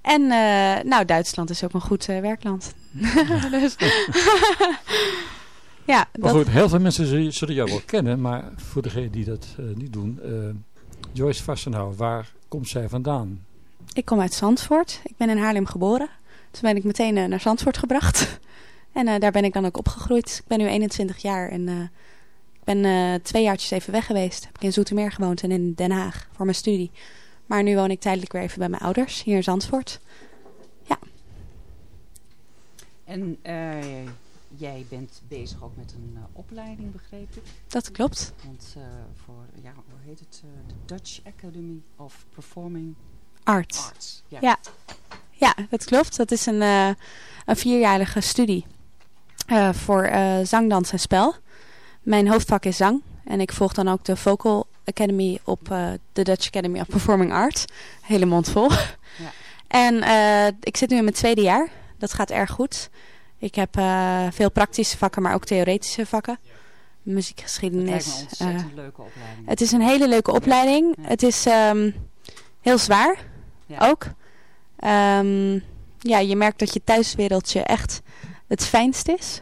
En eh, nou, Duitsland is ook een goed eh, werkland. dus, ja, Maar dat, goed, heel veel mensen zullen, zullen jou wel kennen, maar voor degenen die dat eh, niet doen. Joyce Vassenhouw, waar komt zij vandaan? ik kom uit Zandvoort. Ik ben in Haarlem geboren. Toen ben ik meteen naar Zandvoort gebracht. En eh, daar ben ik dan ook opgegroeid. Ik ben nu 21 jaar en eh, ik ben eh, twee jaartjes even weg geweest. Heb ik in Zoetermeer gewoond en in Den Haag voor mijn studie. Maar nu woon ik tijdelijk weer even bij mijn ouders hier in Zandvoort. En eh, jij bent bezig ook met een opleiding, begreep ik? Dat klopt. Want voor, ja, hoe heet het? De Dutch Academy of Performing Art. Arts. Ja. Ja. ja, dat klopt. Dat is een, een vierjarige studie eh, voor eh, zang, dans en spel. Mijn hoofdvak is zang. En ik volg dan ook de Vocal Academy op eh, de Dutch Academy of Performing Arts. Hele mond vol. Ja. En ik zit nu in mijn tweede jaar. Dat gaat erg goed. Ik heb veel praktische vakken, maar ook theoretische vakken. Muziekgeschiedenis. lijkt me een ontzettend leuke opleiding. het is een hele leuke opleiding. Ja. Het is ehm, heel zwaar ook. Ehm, ja, je merkt dat je thuiswereldje echt het fijnst is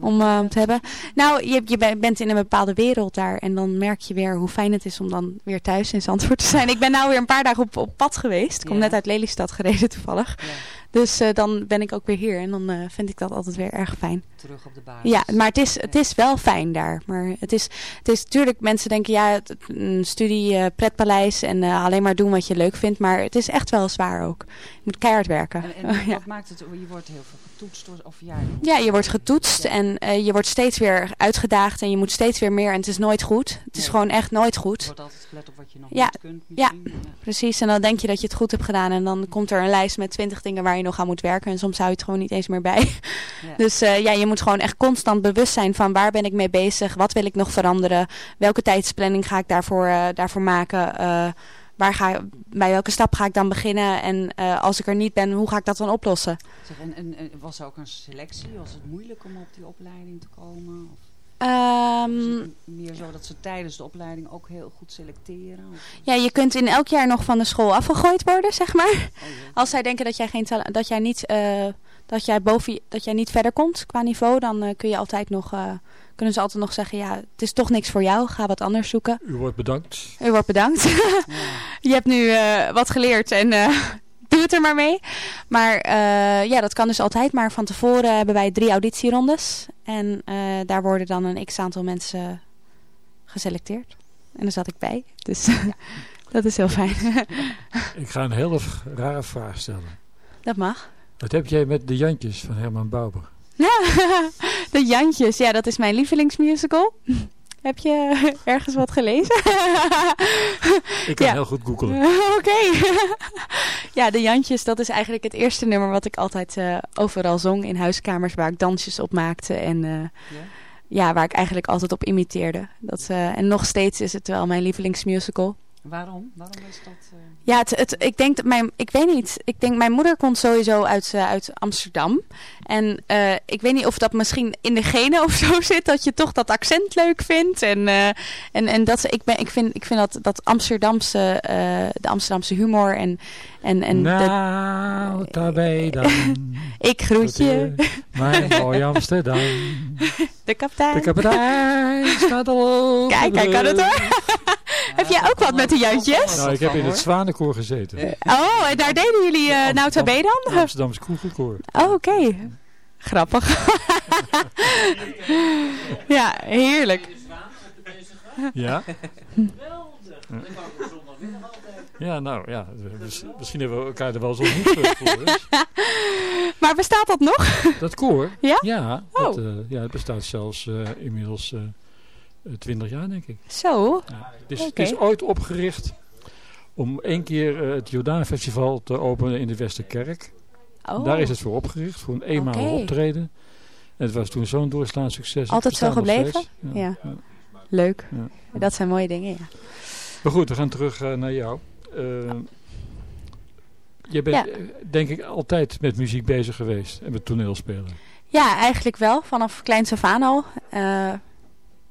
om eh, om te hebben. Nou, je, je be- bent in een bepaalde wereld daar en dan merk je weer hoe fijn het is om dan weer thuis in Zandvoort te zijn. Ik ben nou weer een paar dagen op, op pad geweest. Ik kom Ja. net uit Lelystad gereden toevallig. Ja, Dus eh, dan ben ik ook weer hier en dan eh, vind ik dat altijd weer erg fijn. terug op de basis. Ja, maar het is, het is wel fijn daar. Maar het is, het is natuurlijk, mensen denken ja, het- een studie pretpaleis en alleen maar doen wat je leuk vindt. Maar het is echt wel zwaar ook. Je moet keihard werken. En, en ja. wat maakt het, je wordt heel veel getoetst of ja, ja, je wordt getoetst en eh, je wordt steeds weer uitgedaagd en je moet steeds weer meer. En het is nooit goed. Het is gewoon echt nooit goed. wordt altijd gelet op wat je nog Ja, niet kunt ja. Precies, en dan denk je dat je het goed hebt gedaan. En dan komt er een lijst met twintig dingen waar je nog aan moet werken. En soms hou je het gewoon niet eens meer bij. Dus eh, ja, je moet gewoon echt constant bewust zijn van waar ben ik mee bezig? Wat wil ik nog veranderen? Welke tijdsplanning ga ik daarvoor, eh, daarvoor maken? Waar ga, bij welke stap ga ik dan beginnen? En eh, als ik er niet ben, hoe ga ik dat dan oplossen? Zeg, en, en, en was er ook een selectie? Was het moeilijk om op die opleiding te komen? Of het meer zo dat ze tijdens de opleiding ook heel goed selecteren? Of, ja, je kunt in elk jaar nog van de school afgegooid worden, zeg maar. oh. Als zij denken dat jij, geen dat jij, niet, eh, dat jij, boven, dat jij niet verder komt qua niveau, dan eh, kun je altijd nog, eh, kunnen ze altijd nog zeggen, ja, het is toch niks voor jou, ga wat anders zoeken. U wordt bedankt. U wordt bedankt. Ja. je hebt nu eh, wat geleerd en eh, doe het er maar mee. Maar eh, ja, dat kan dus altijd. Maar van tevoren hebben wij drie auditierondes. En eh, daar worden dan een x-aantal mensen geselecteerd. En daar zat ik bij. Dus dat is heel fijn. Ik ga een hele v- rare vraag stellen. dat mag. Wat heb jij met de Jantjes van Herman Bauber? de Jantjes, ja, dat is mijn lievelingsmusical. Heb je ergens wat gelezen? Ik kan Ja. heel goed googelen. Oké. ja, de Jantjes, dat is eigenlijk het eerste nummer wat ik altijd eh, overal zong in huiskamers waar ik dansjes op maakte en eh, Ja? ja, waar ik eigenlijk altijd op imiteerde. Dat, eh, en nog steeds is het wel mijn lievelingsmusical. Waarom? Waarom is dat... eh, Ja, het, het, ik denk dat mijn, ik weet niet. Ik denk mijn moeder komt sowieso uit, eh, uit Amsterdam. En eh, ik weet niet of dat misschien in de genen of zo zit, dat je toch dat accent leuk vindt. En, eh, en, en dat ze- ik, ben, ik vind, ik vind dat, dat Amsterdamse, eh, de Amsterdamse humor en, en, en de- nou, daarbij dan. ik groet je, Mijn mooie Amsterdam. de kapitein. De kapitein staat al Kijk, de hij kan het hoor heb jij ook wat met de juintjes? Nou, ik heb in het Zwanenkoor gezeten. Eh, oh, en daar deden jullie uh, nou dan? Amsterdamse Kroegenkoor. Oh, oké. Grappig. ja, heerlijk. Ja? Ja, nou ja, misschien hebben we elkaar er wel zo niet voor. Dus. Maar bestaat dat nog? Dat koor? Ja? Ja, oh. dat, ja het bestaat zelfs inmiddels... Eh, 20 jaar, denk ik. Zo? Ja, het, is, ooit opgericht om één keer eh, het Jordaan Festival te openen in de Westerkerk. Oh. Daar is het voor opgericht, voor een eenmalig optreden. En het was toen zo'n doorslaand succes. Altijd zo gebleven? Ja. Leuk. Dat zijn mooie dingen, ja. Maar goed, we gaan terug eh, naar jou. Je bent denk ik altijd met muziek bezig geweest en met toneelspelen. Ja, eigenlijk wel. Vanaf klein af al.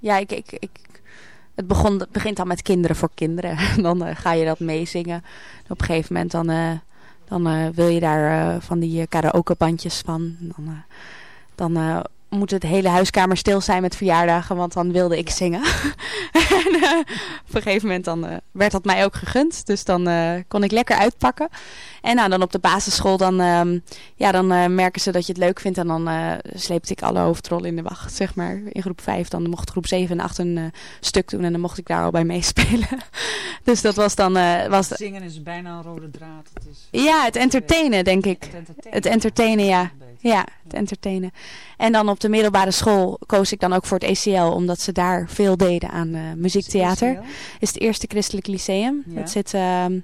Ja, ik, ik, ik, het, begon, begint al met kinderen voor kinderen. dan eh, ga je dat meezingen. Op een gegeven moment dan, eh, dan eh, wil je daar van die karaokebandjes van. Dan, dan moet het hele huiskamer stil zijn met verjaardagen, want dan wilde ik zingen. en eh, op een gegeven moment dan, eh, werd dat mij ook gegund, dus dan eh, kon ik lekker uitpakken. En nou, dan op de basisschool, dan, ehm, ja, dan merken ze dat je het leuk vindt en dan sleepte ik alle hoofdrollen in de wacht, zeg maar. In groep 5, dan mocht groep 7 en 8 een stuk doen en dan mocht ik daar al bij meespelen. dus dat was dan... was Zingen is bijna een rode draad. Het is, ja, het entertainen, denk ik. Het entertainen. Het entertainen, ja. Ja, het entertainen. En dan op de middelbare school koos ik dan ook voor het ECL, omdat ze daar veel deden aan eh, muziektheater. ECL? Is het eerste christelijk lyceum. Ja. Dat zit ehm,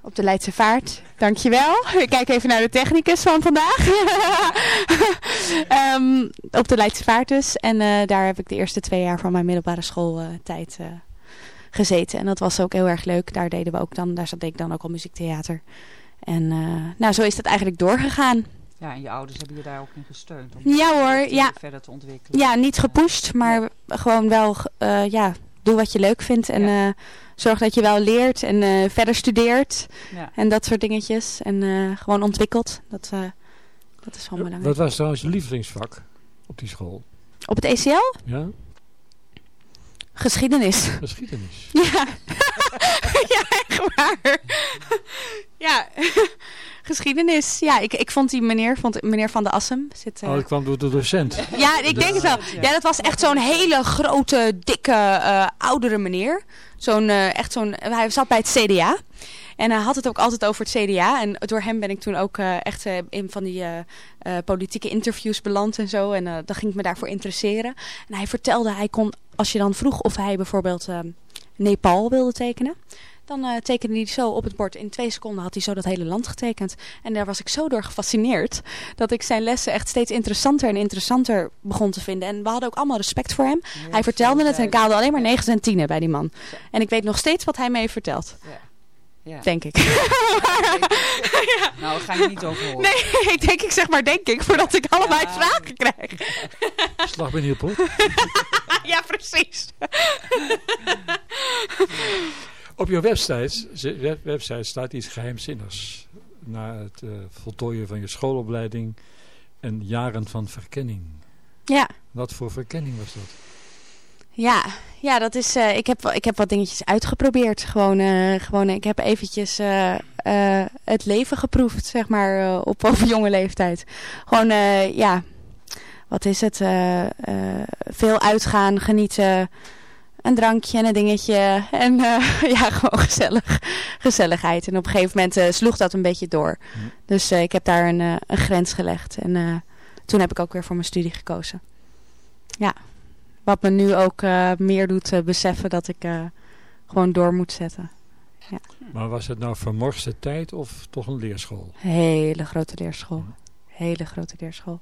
op de Leidse Vaart. Dankjewel. Ik kijk even naar de technicus van vandaag. Ehm, op de Leidse Vaart dus. En eh, daar heb ik de eerste twee jaar van mijn middelbare schooltijd eh gezeten. En dat was ook heel erg leuk. Daar deden we ook dan, daar zat ik dan ook al muziektheater. En eh, nou, zo is dat eigenlijk doorgegaan. Ja, en je ouders hebben je daar ook in gesteund. Om Ja hoor, het, ja. verder te ontwikkelen. Ja, niet gepusht, maar gewoon wel, eh, ja, doe wat je leuk vindt. En eh, zorg dat je wel leert en eh, verder studeert. Ja. En dat soort dingetjes. En eh, gewoon ontwikkelt. Dat, eh, dat is wel belangrijk. Wat was trouwens je lievelingsvak op die school? Op het ECL? Ja? Geschiedenis. Geschiedenis. Ja. ja, echt waar. ja. Geschiedenis. Ja, ik, ik vond die meneer, vond, meneer Van de Assem. Zit, eh, Oh, dat kwam door de docent. Ja, ik denk het wel. Ja, dat was echt zo'n hele grote, dikke, eh, oudere meneer. Zo'n, eh, echt zo'n, hij zat bij het CDA. En hij had het ook altijd over het CDA. En door hem ben ik toen ook eh, echt eh, in van die eh, eh, politieke interviews beland en zo. En eh, dan ging ik me daarvoor interesseren. En hij vertelde, hij kon, als je dan vroeg of hij bijvoorbeeld eh, Nepal wilde tekenen. Dan eh, tekende hij zo op het bord. In twee seconden had hij zo dat hele land getekend. En daar was ik zo door gefascineerd. Dat ik zijn lessen echt steeds interessanter en interessanter begon te vinden. En we hadden ook allemaal respect voor hem. hij vertelde het en ik haalde alleen maar negen en tienen bij die man. En ik weet nog steeds wat hij me heeft verteld. Ja. Denk ik. Nou, daar ga je niet over horen. Nee, ik denk ik zeg maar denk ik. Voordat ik allebei vragen krijg. Slag ben pot. ja, precies. Op jouw website, website staat iets geheimzinnigs. Na het eh, voltooien van je schoolopleiding en jaren van verkenning. Ja. Wat voor verkenning was dat? Ja, ja dat is, eh, ik, heb, ik heb wat dingetjes uitgeprobeerd. Gewoon, eh, gewoon ik heb eventjes het leven geproefd, zeg maar, op, op jonge leeftijd. Gewoon, ja, wat is het? Veel uitgaan, genieten, een drankje en een dingetje. En eh, ja, gewoon gezellig, gezelligheid. En op een gegeven moment eh, sloeg dat een beetje door. Dus eh, ik heb daar een, een grens gelegd. En toen heb ik ook weer voor mijn studie gekozen. Ja. Wat me nu ook meer doet beseffen dat ik gewoon door moet zetten. Ja. Maar was het nou vermorste tijd of toch een leerschool? Hele grote leerschool. Hele grote leerschool.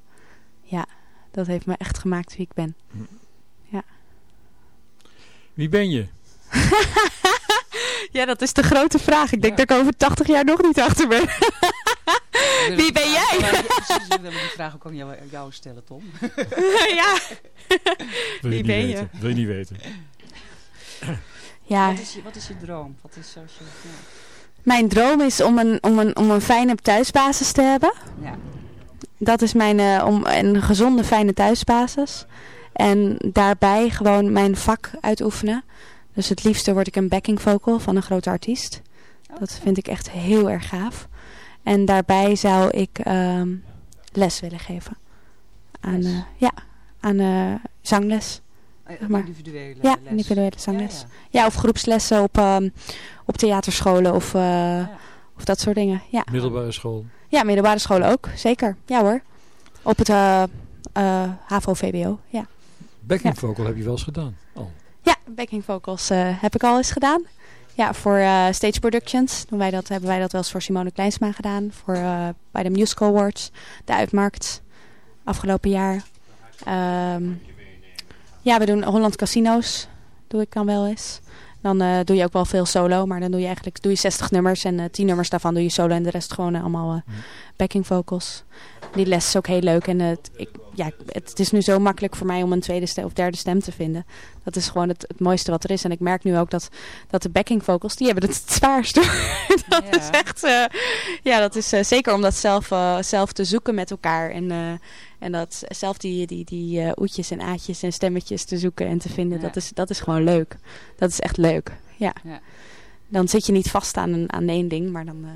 Ja, dat heeft me echt gemaakt wie ik ben. Ja. Wie ben je? ja, dat is de grote vraag. Ik denk dat ik over 80 jaar nog niet achter ben. Wie ben jij? Precies, we willen die vraag ook aan jou, jou stellen, Tom. ja. Wil je Wie niet ben je? weten. Wil je niet weten. Ja. Wat, is je, wat is je droom? Wat is als je... Ja. Mijn droom is om een, om een, om een fijne thuisbasis te hebben. Ja. Dat is mijn, eh, om, een gezonde, fijne thuisbasis. En daarbij gewoon mijn vak uitoefenen. Dus het liefste word ik een backing vocal van een grote artiest. Dat vind ik echt heel erg gaaf. En daarbij zou ik ehm, les willen geven. Aan, eh, ja, aan eh, zangles. Zeg maar. individuele Ja, les. individuele zangles. Ja, Ja, of groepslessen op, ehm, op theaterscholen of, eh, of dat soort dingen. Ja. Middelbare school. Ja, middelbare scholen ook, zeker. Ja hoor. Op het HAVO-VBO, ja. Backing vocal heb je wel eens gedaan. Al. Ja, backing vocals eh, heb ik al eens gedaan. Ja, voor eh, Stage Productions doen wij dat, hebben wij dat wel eens voor Simone Kleinsma gedaan. Voor, eh, bij de Musical Awards, de Uitmarkt, afgelopen jaar. Ehm, ja, we doen Holland Casino's, doe ik dan wel eens. Dan doe je ook wel veel solo, maar dan doe je eigenlijk doe je 60 nummers en eh 10 nummers daarvan doe je solo en de rest gewoon allemaal eh, backing vocals. Die les is ook heel leuk en het, ik ja, het, het is nu zo makkelijk voor mij om een tweede stem of derde stem te vinden. Dat is gewoon het, het mooiste wat er is. En ik merk nu ook dat, dat de backing vocals, die hebben het het zwaarst. dat is echt, eh, ja, dat is eh, zeker om dat zelf, eh, zelf te zoeken met elkaar. En, en dat zelf die, die, die oetjes en aatjes en stemmetjes te zoeken en te vinden, Ja. dat, is, dat is gewoon leuk. Dat is echt leuk, ja. Ja. Dan zit je niet vast aan, een, aan één ding, maar dan...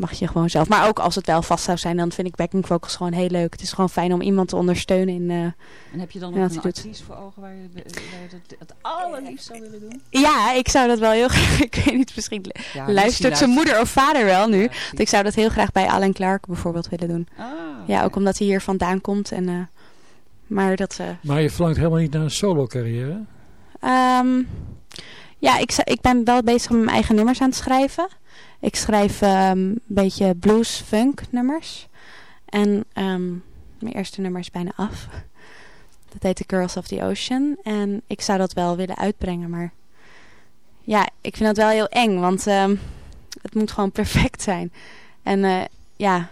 mag je gewoon zelf. Maar ook als het wel vast zou zijn, dan vind ik backing vocals gewoon heel leuk. Het is gewoon fijn om iemand te ondersteunen in... eh, En heb je dan ook een artiest voor ogen waar je, waar je het, het allerliefst zou willen doen? Ja, ik zou dat wel heel graag. Ik weet niet, misschien lu- Ja, misschien luistert zijn moeder of vader wel nu. Ja, Want ik zou dat heel graag bij Alan Clark bijvoorbeeld willen doen. Ah, ja, ook omdat hij hier vandaan komt. En, eh, maar dat. eh, Maar je verlangt helemaal niet naar een solo carrière? ehm, ja, ik, ik ben wel bezig met mijn eigen nummers aan het schrijven. Ik schrijf ehm, een beetje blues, funk nummers. En ehm, mijn eerste nummer is bijna af. Dat heet The Girls of the Ocean. En ik zou dat wel willen uitbrengen, maar ja, ik vind dat wel heel eng, want ehm, het moet gewoon perfect zijn. En eh, ja,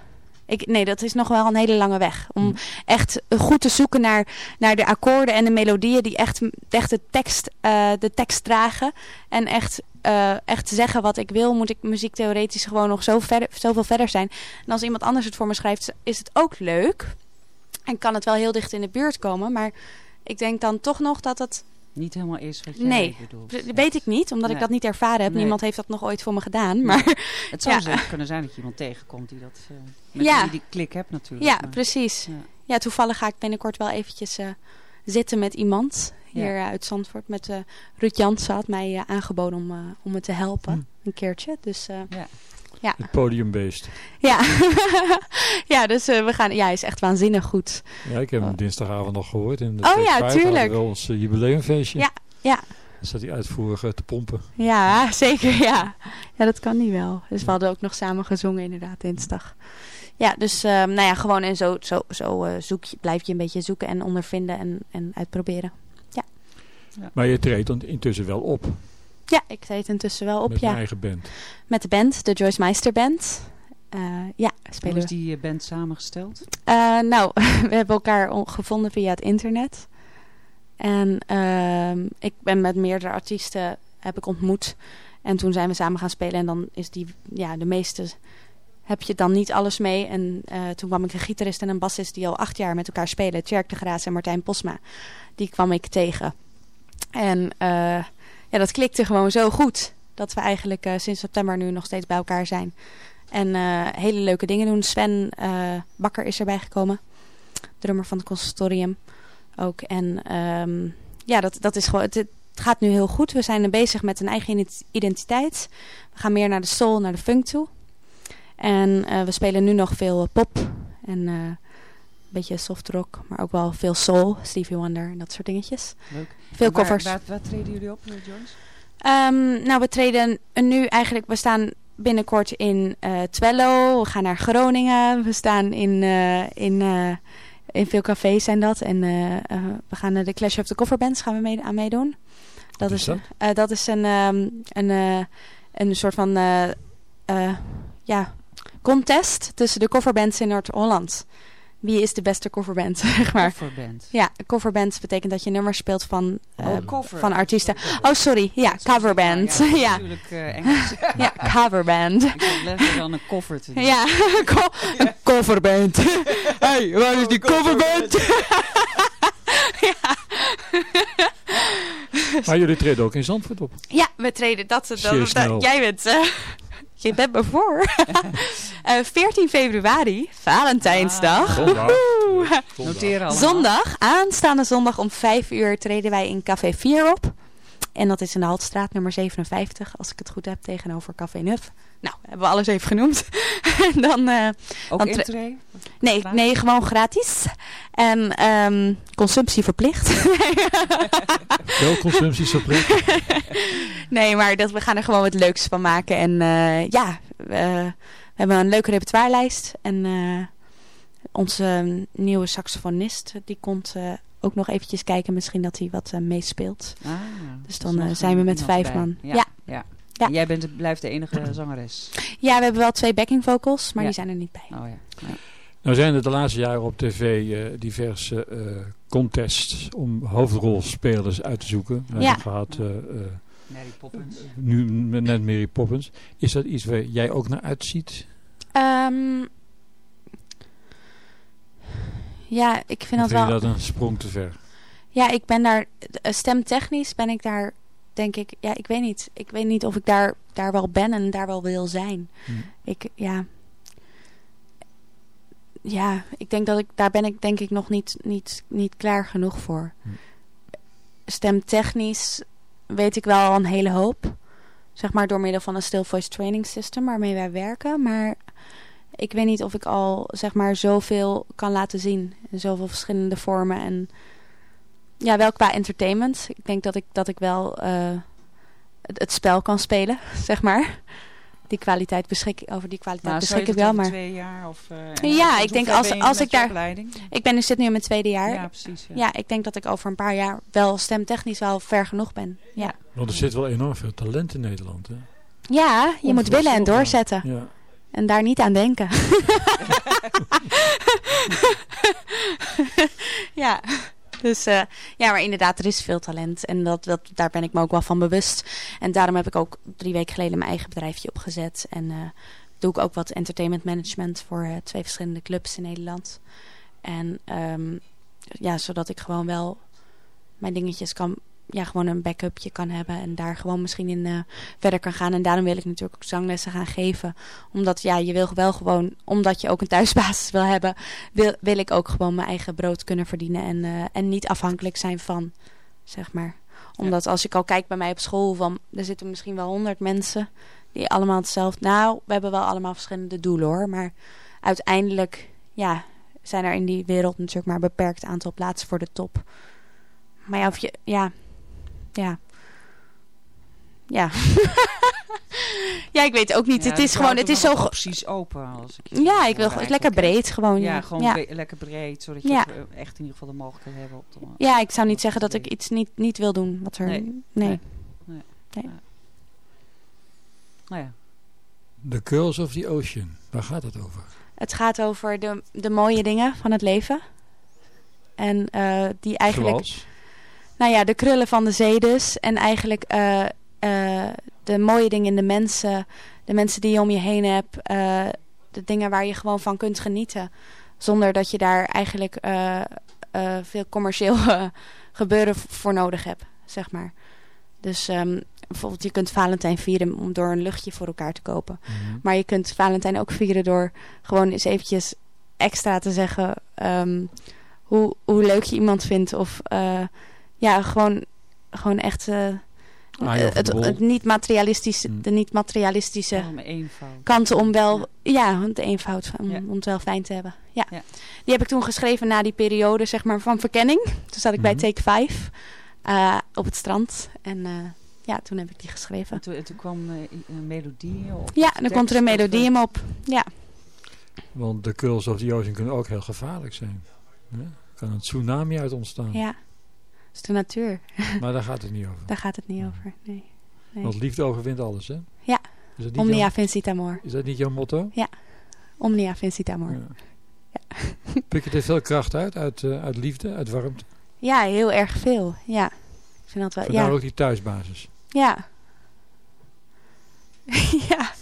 ik, nee, dat is nog wel een hele lange weg. Om echt goed te zoeken naar, naar de akkoorden en de melodieën die echt, echt de, tekst, eh, de tekst dragen. En echt, eh, echt zeggen wat ik wil, moet ik muziektheoretisch gewoon nog zo verder, zoveel verder zijn. En als iemand anders het voor me schrijft, is het ook leuk. En kan het wel heel dicht in de buurt komen, maar ik denk dan toch nog dat het Niet helemaal is wat jij Nee, bedoelt. dat weet ik niet, omdat ik Nee. dat niet ervaren heb. Nee. Niemand heeft dat nog ooit voor me gedaan. Maar Het zou ja. kunnen zijn dat je iemand tegenkomt die dat... eh met Ja. wie die klik hebt natuurlijk. Ja, maar- precies. Ja. Ja. toevallig ga ik binnenkort wel eventjes eh, zitten met iemand hier eh, uit Zandvoort. Met Ruud Jansen had mij aangeboden om, om me te helpen. Hm. Een keertje. Dus Ja. Ja. Het podiumbeest. Ja, ja dus eh, we gaan, ja, hij is echt waanzinnig goed. Ja, ik heb hem dinsdagavond nog gehoord. In de Oh ja, tuurlijk. we wel ons eh, jubileumfeestje. Ja, ja. Dan staat hij uitvoerig eh, te pompen. Ja, zeker, ja. Ja, dat kan niet wel. Dus we hadden ook nog samen gezongen inderdaad dinsdag. Ja, dus ehm, nou ja, gewoon en zo, zo, zo eh, zoek je, blijf je een beetje zoeken en ondervinden en, en uitproberen. Ja. Maar je treedt dan intussen wel op. ja, ik treed intussen wel op, met ja. je eigen band. Met de band, de Joyce Meister Band. Eh, ja, Hoe spelen is we. die eh, band samengesteld? Eh, nou, we hebben elkaar on- gevonden via het internet. En ehm, ik ben met meerdere artiesten heb ik ontmoet. En toen zijn we samen gaan spelen. En dan is die, ja, de meeste heb je dan niet alles mee. En eh, toen kwam ik een gitarist en een bassist die al acht jaar met elkaar spelen. Tjerk de Graas en Martijn Posma. Die kwam ik tegen. En eh, ja, dat klikte gewoon zo goed. Dat we eigenlijk eh, sinds september nu nog steeds bij elkaar zijn. En eh, hele leuke dingen doen. Sven eh, Bakker is erbij gekomen. Drummer van het conservatorium ook. En ehm, ja, dat, dat is gewoon... Het, het gaat nu heel goed. We zijn bezig met een eigen ident- identiteit. We gaan meer naar de soul, naar de funk toe. En we spelen nu nog veel pop. En beetje soft rock. Maar ook wel veel soul. Stevie Wonder en dat soort dingetjes. Leuk. Veel waar- covers. Waar, waar, treden jullie op, eh, Joyce? Ehm, nou, we treden nu eigenlijk... We staan binnenkort in eh Twello. We gaan naar Groningen. We staan in, eh, in, eh, in veel cafés zijn dat. En we gaan naar de Clash of the Coverbands gaan we mee, aan meedoen. Dat is is, dat? eh, dat is een, ehm, een, eh, een soort van eh, eh, ja, contest tussen de coverbands in Noord-Holland. Wie is de beste coverband, zeg maar. Coverband. Ja, coverband betekent dat je nummers speelt van, eh, Oh, cover. van artiesten. Oh, sorry. Ja, coverband. Ja, Ja, natuurlijk eh, Engels. ja, coverband. Ik heb letterlijk dan een koffer te doen. Ja, co- een coverband. hey, waar is die coverband? Maar jullie treden ook in Zandvoort op. Ja, we treden dat. dat, dat- jij bent... eh, je bent me voor. Eh 14 februari, Valentijnsdag. Zondag. Woehoe. Noteren allemaal. Zondag, aanstaande zondag om 5 uur treden wij in Café 4 op. En dat is in de Haltstraat nummer 57, als ik het goed heb, tegenover Café Nuf. Nou, hebben we alles even genoemd. en dan, eh, Ook dan intree? Nee, Gratis? nee, gewoon gratis. En ehm, consumptie verplicht. Wel consumptieverplicht. nee, maar dat, we gaan er gewoon wat leuks van maken. En eh, ja, eh, we hebben een leuke repertoirelijst. En eh, onze mm, nieuwe saxofonist, die komt eh, ook nog eventjes kijken. Misschien dat hij wat eh, meespeelt. Ah, Dus dan, eh, zijn we met vijf bij. man. Ja. Ja. ja. Ja. En jij bent, blijft de enige zangeres. Ja, we hebben wel twee backing vocals, maar Ja. die zijn er niet bij. Oh ja. ja. Nou zijn er de laatste jaren op tv eh, diverse eh, contests om hoofdrolspelers uit te zoeken. We Ja. hebben gehad eh, eh, Mary Poppins. nu met net Mary Poppins. Is dat iets waar jij ook naar uitziet? Ehm, ja, ik vind Of dat wel... je dat een sprong te ver? Ja, ik ben daar... eh, Stemtechnisch ben ik daar, denk ik... Ja, ik weet niet. Ik weet niet of ik daar, daar wel ben en daar wel wil zijn. Hm. Ik, ja... Ja, ik denk dat ik... Daar ben ik denk ik nog niet, niet, niet klaar genoeg voor. Hm. Stemtechnisch weet ik wel al een hele hoop. Zeg maar door middel van een still voice training system waarmee wij werken. Maar ik weet niet of ik al zeg maar zoveel kan laten zien. In zoveel verschillende vormen. En ja, wel qua entertainment. Ik denk dat ik, dat ik wel eh, het, het spel kan spelen, zeg maar. Die kwaliteit beschik, over die kwaliteit Nou, beschik ik wel. Maar twee jaar? Of, eh, ja, ik denk als, als ik daar... opleiding? Ik ben, zit nu in mijn tweede jaar. Ja, precies. Ja. Ja, ik denk dat ik over een paar jaar wel stemtechnisch wel ver genoeg ben. Ja, Want er zit wel enorm veel talent in Nederland. Hè? ja je moet willen en doorzetten. Ja. En daar niet aan denken. ja, dus uh, ja, maar inderdaad, er is veel talent. En dat, dat, daar ben ik me ook wel van bewust. En daarom heb ik ook drie weken geleden mijn eigen bedrijfje opgezet. En uh, doe ik ook wat entertainment management voor uh, twee verschillende clubs in Nederland. En um, ja, zodat ik gewoon wel mijn dingetjes kan ja, gewoon een backupje kan hebben en daar gewoon misschien in uh, verder kan gaan. En daarom wil ik natuurlijk ook zanglessen gaan geven. Omdat ja, je wil wel gewoon, omdat je ook een thuisbasis wil hebben, wil, wil ik ook gewoon mijn eigen brood kunnen verdienen. En, uh, en niet afhankelijk zijn van, zeg maar. Omdat ja. als ik al kijk bij mij op school, van, er zitten misschien wel honderd mensen die allemaal hetzelfde... Nou, we hebben wel allemaal verschillende doelen hoor. Maar uiteindelijk, ja, zijn er in die wereld natuurlijk maar een beperkt aantal plaatsen voor de top. Maar ja, of je, ja, ja. Ja. ja, ik weet ook niet. Ja, het is gewoon, het is zo... opties open. Als ik ja, ik wil lekker breed gewoon. Ja, gewoon ja. lekker breed, zodat je ja. echt in ieder geval de mogelijkheid hebt. Op de, ja, ik zou niet zeggen dat ik iets niet, niet wil doen. Wat er, nee. nee. nee. nee. nee. Nou ja. The Girls of the Ocean, waar gaat het over? Het gaat over de, de mooie dingen van het leven. En uh, die eigenlijk... Zoals? Nou ja, de krullen van de zee dus. En eigenlijk uh, uh, de mooie dingen in de mensen. De mensen die je om je heen hebt. Uh, de dingen waar je gewoon van kunt genieten. Zonder dat je daar eigenlijk veel commercieel gebeuren voor nodig hebt, zeg maar. Dus um, bijvoorbeeld je kunt Valentijn vieren om door een luchtje voor elkaar te kopen. Mhm. Mm -hmm. Maar je kunt Valentijn ook vieren door gewoon eens eventjes extra te zeggen... Um, hoe, hoe leuk je iemand vindt of ja, gewoon, gewoon echt uh, ah, het, het niet-materialistische, Hmm. de niet-materialistische kanten om wel, ja, ja de eenvoud, om, ja. om het wel fijn te hebben. Ja. ja. Die heb ik toen geschreven na die periode, zeg maar, van verkenning. Toen zat ik Mhm. bij Take 5 uh, op het strand en uh, ja, toen heb ik die geschreven. En toen, toen kwam uh, een melodie op? Ja, dan komt er een melodie in op, ja. Want de Girls of the Ocean kunnen ook heel gevaarlijk zijn. Ja? kan een tsunami uit ontstaan. Ja, is de natuur. Maar daar gaat het niet over. Daar gaat het niet over, nee. nee. Want liefde overwint alles, hè? Ja, omnia jouw, vincit amor. Is dat niet jouw motto? Ja, omnia vincit amor. Ja. ja. Pik je er veel kracht uit, uit, uh, uit liefde, uit warmte? Ja, heel erg veel, ja. Ik vind dat wel, Vandaar ja. ook die thuisbasis. Ja. ja.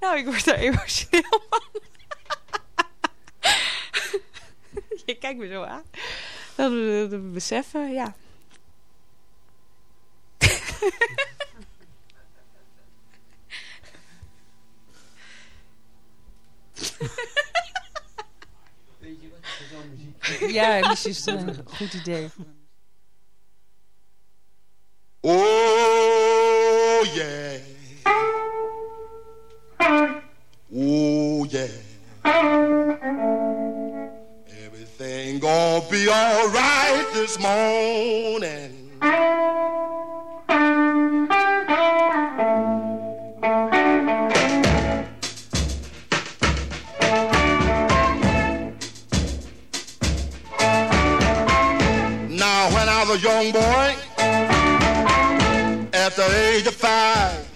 nou, ik word er emotioneel van. je kijkt me zo aan. Dat we, dat we beseffen, ja. ja, dat is een goed idee. Oh yeah. Oh yeah. Gonna be alright this morning. Now, when I was a young boy, at the age of five,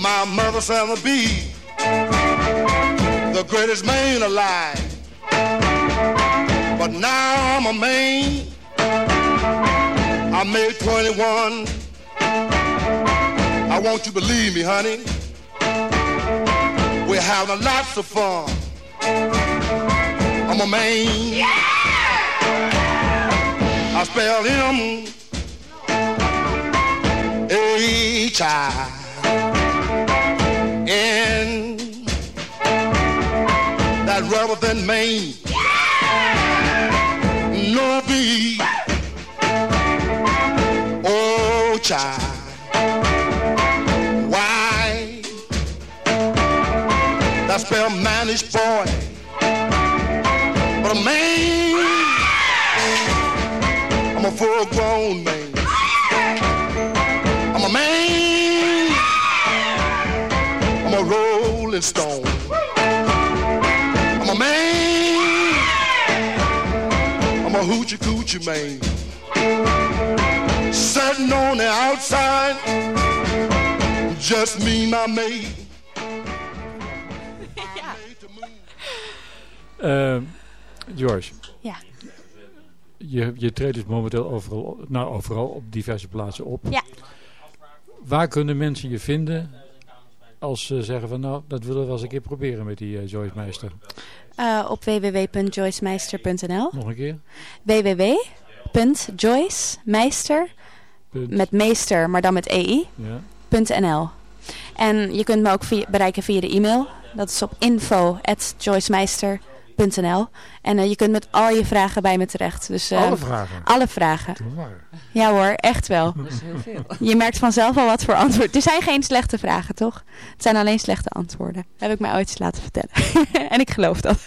my mother never shall be the greatest man alive. But now I'm a man. I made 21. I want you to believe me, honey. We're having lots of fun. I'm a man. Yeah! I spell him H I N. That rubber than Maine. No B. Oh, child. Why? That spell manish boy. But a man, I'm a full grown man. I'm a man. I'm a rolling stone. A hoochie coochie man. Sitting on the outside, just me, my maid. Eh, George. Ja. Je, je treedt dus momenteel overal, nou, overal op diverse plaatsen op. Ja. Waar kunnen mensen je vinden als ze zeggen van nou, dat willen we wel eens een keer proberen met die eh, Joyce Meister? Eh, op www.joycemeister.nl Nog een keer? www.joycemeister met meester, maar dan met ei. Ja. En je kunt me ook via- bereiken via de e-mail. Dat is op info.joycemeister.nl. En eh, je kunt met al je vragen bij me terecht. Dus, eh, Alle vragen? Alle vragen. Ja hoor, echt wel. Dat is heel veel. Je merkt vanzelf al wat voor antwoord. Er zijn geen slechte vragen, toch? Het zijn alleen slechte antwoorden. Heb ik mij ooit eens laten vertellen. en ik geloof dat.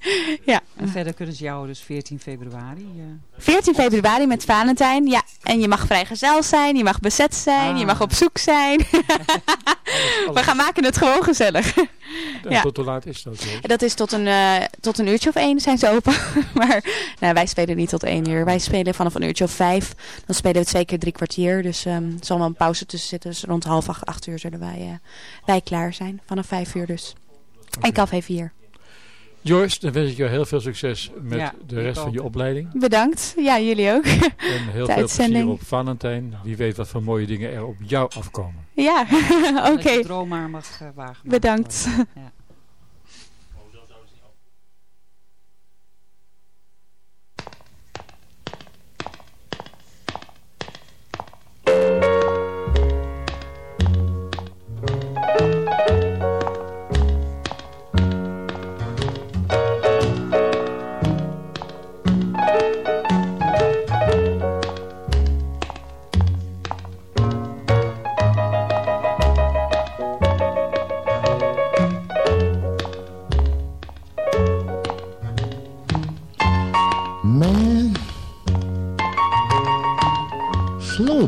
ja. En verder kunnen ze jou dus 14 februari. eh, 14 februari met Valentijn. Ja, en je mag vrijgezel zijn, je mag bezet zijn, je Ah. mag op zoek zijn. We gaan maken het gewoon gezellig. En Ja. tot hoe laat is dat? Joyce? Dat is tot een, eh, tot een uurtje of één zijn ze open. maar nou, wij spelen niet tot één uur. Wij spelen vanaf een uurtje of vijf. Dan spelen we twee keer drie kwartier. Dus ehm, er zal wel een pauze tussen zitten. Dus rond half acht, acht uur zullen wij, eh, wij klaar zijn. Vanaf vijf uur dus. En café 4. Joyce, dan wens ik jou heel veel succes met Ja, de rest van je opleiding. Bedankt. Ja, jullie ook. En heel De veel plezier op Valentijn. Wie weet wat voor mooie dingen er op jou afkomen. ja, oké. Dat je droom maar mag uh, wagen. Bedankt. Ja.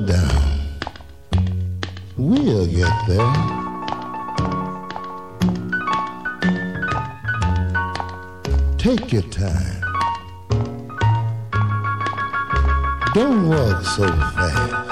Down. We'll get there. Take your time. Don't walk so fast.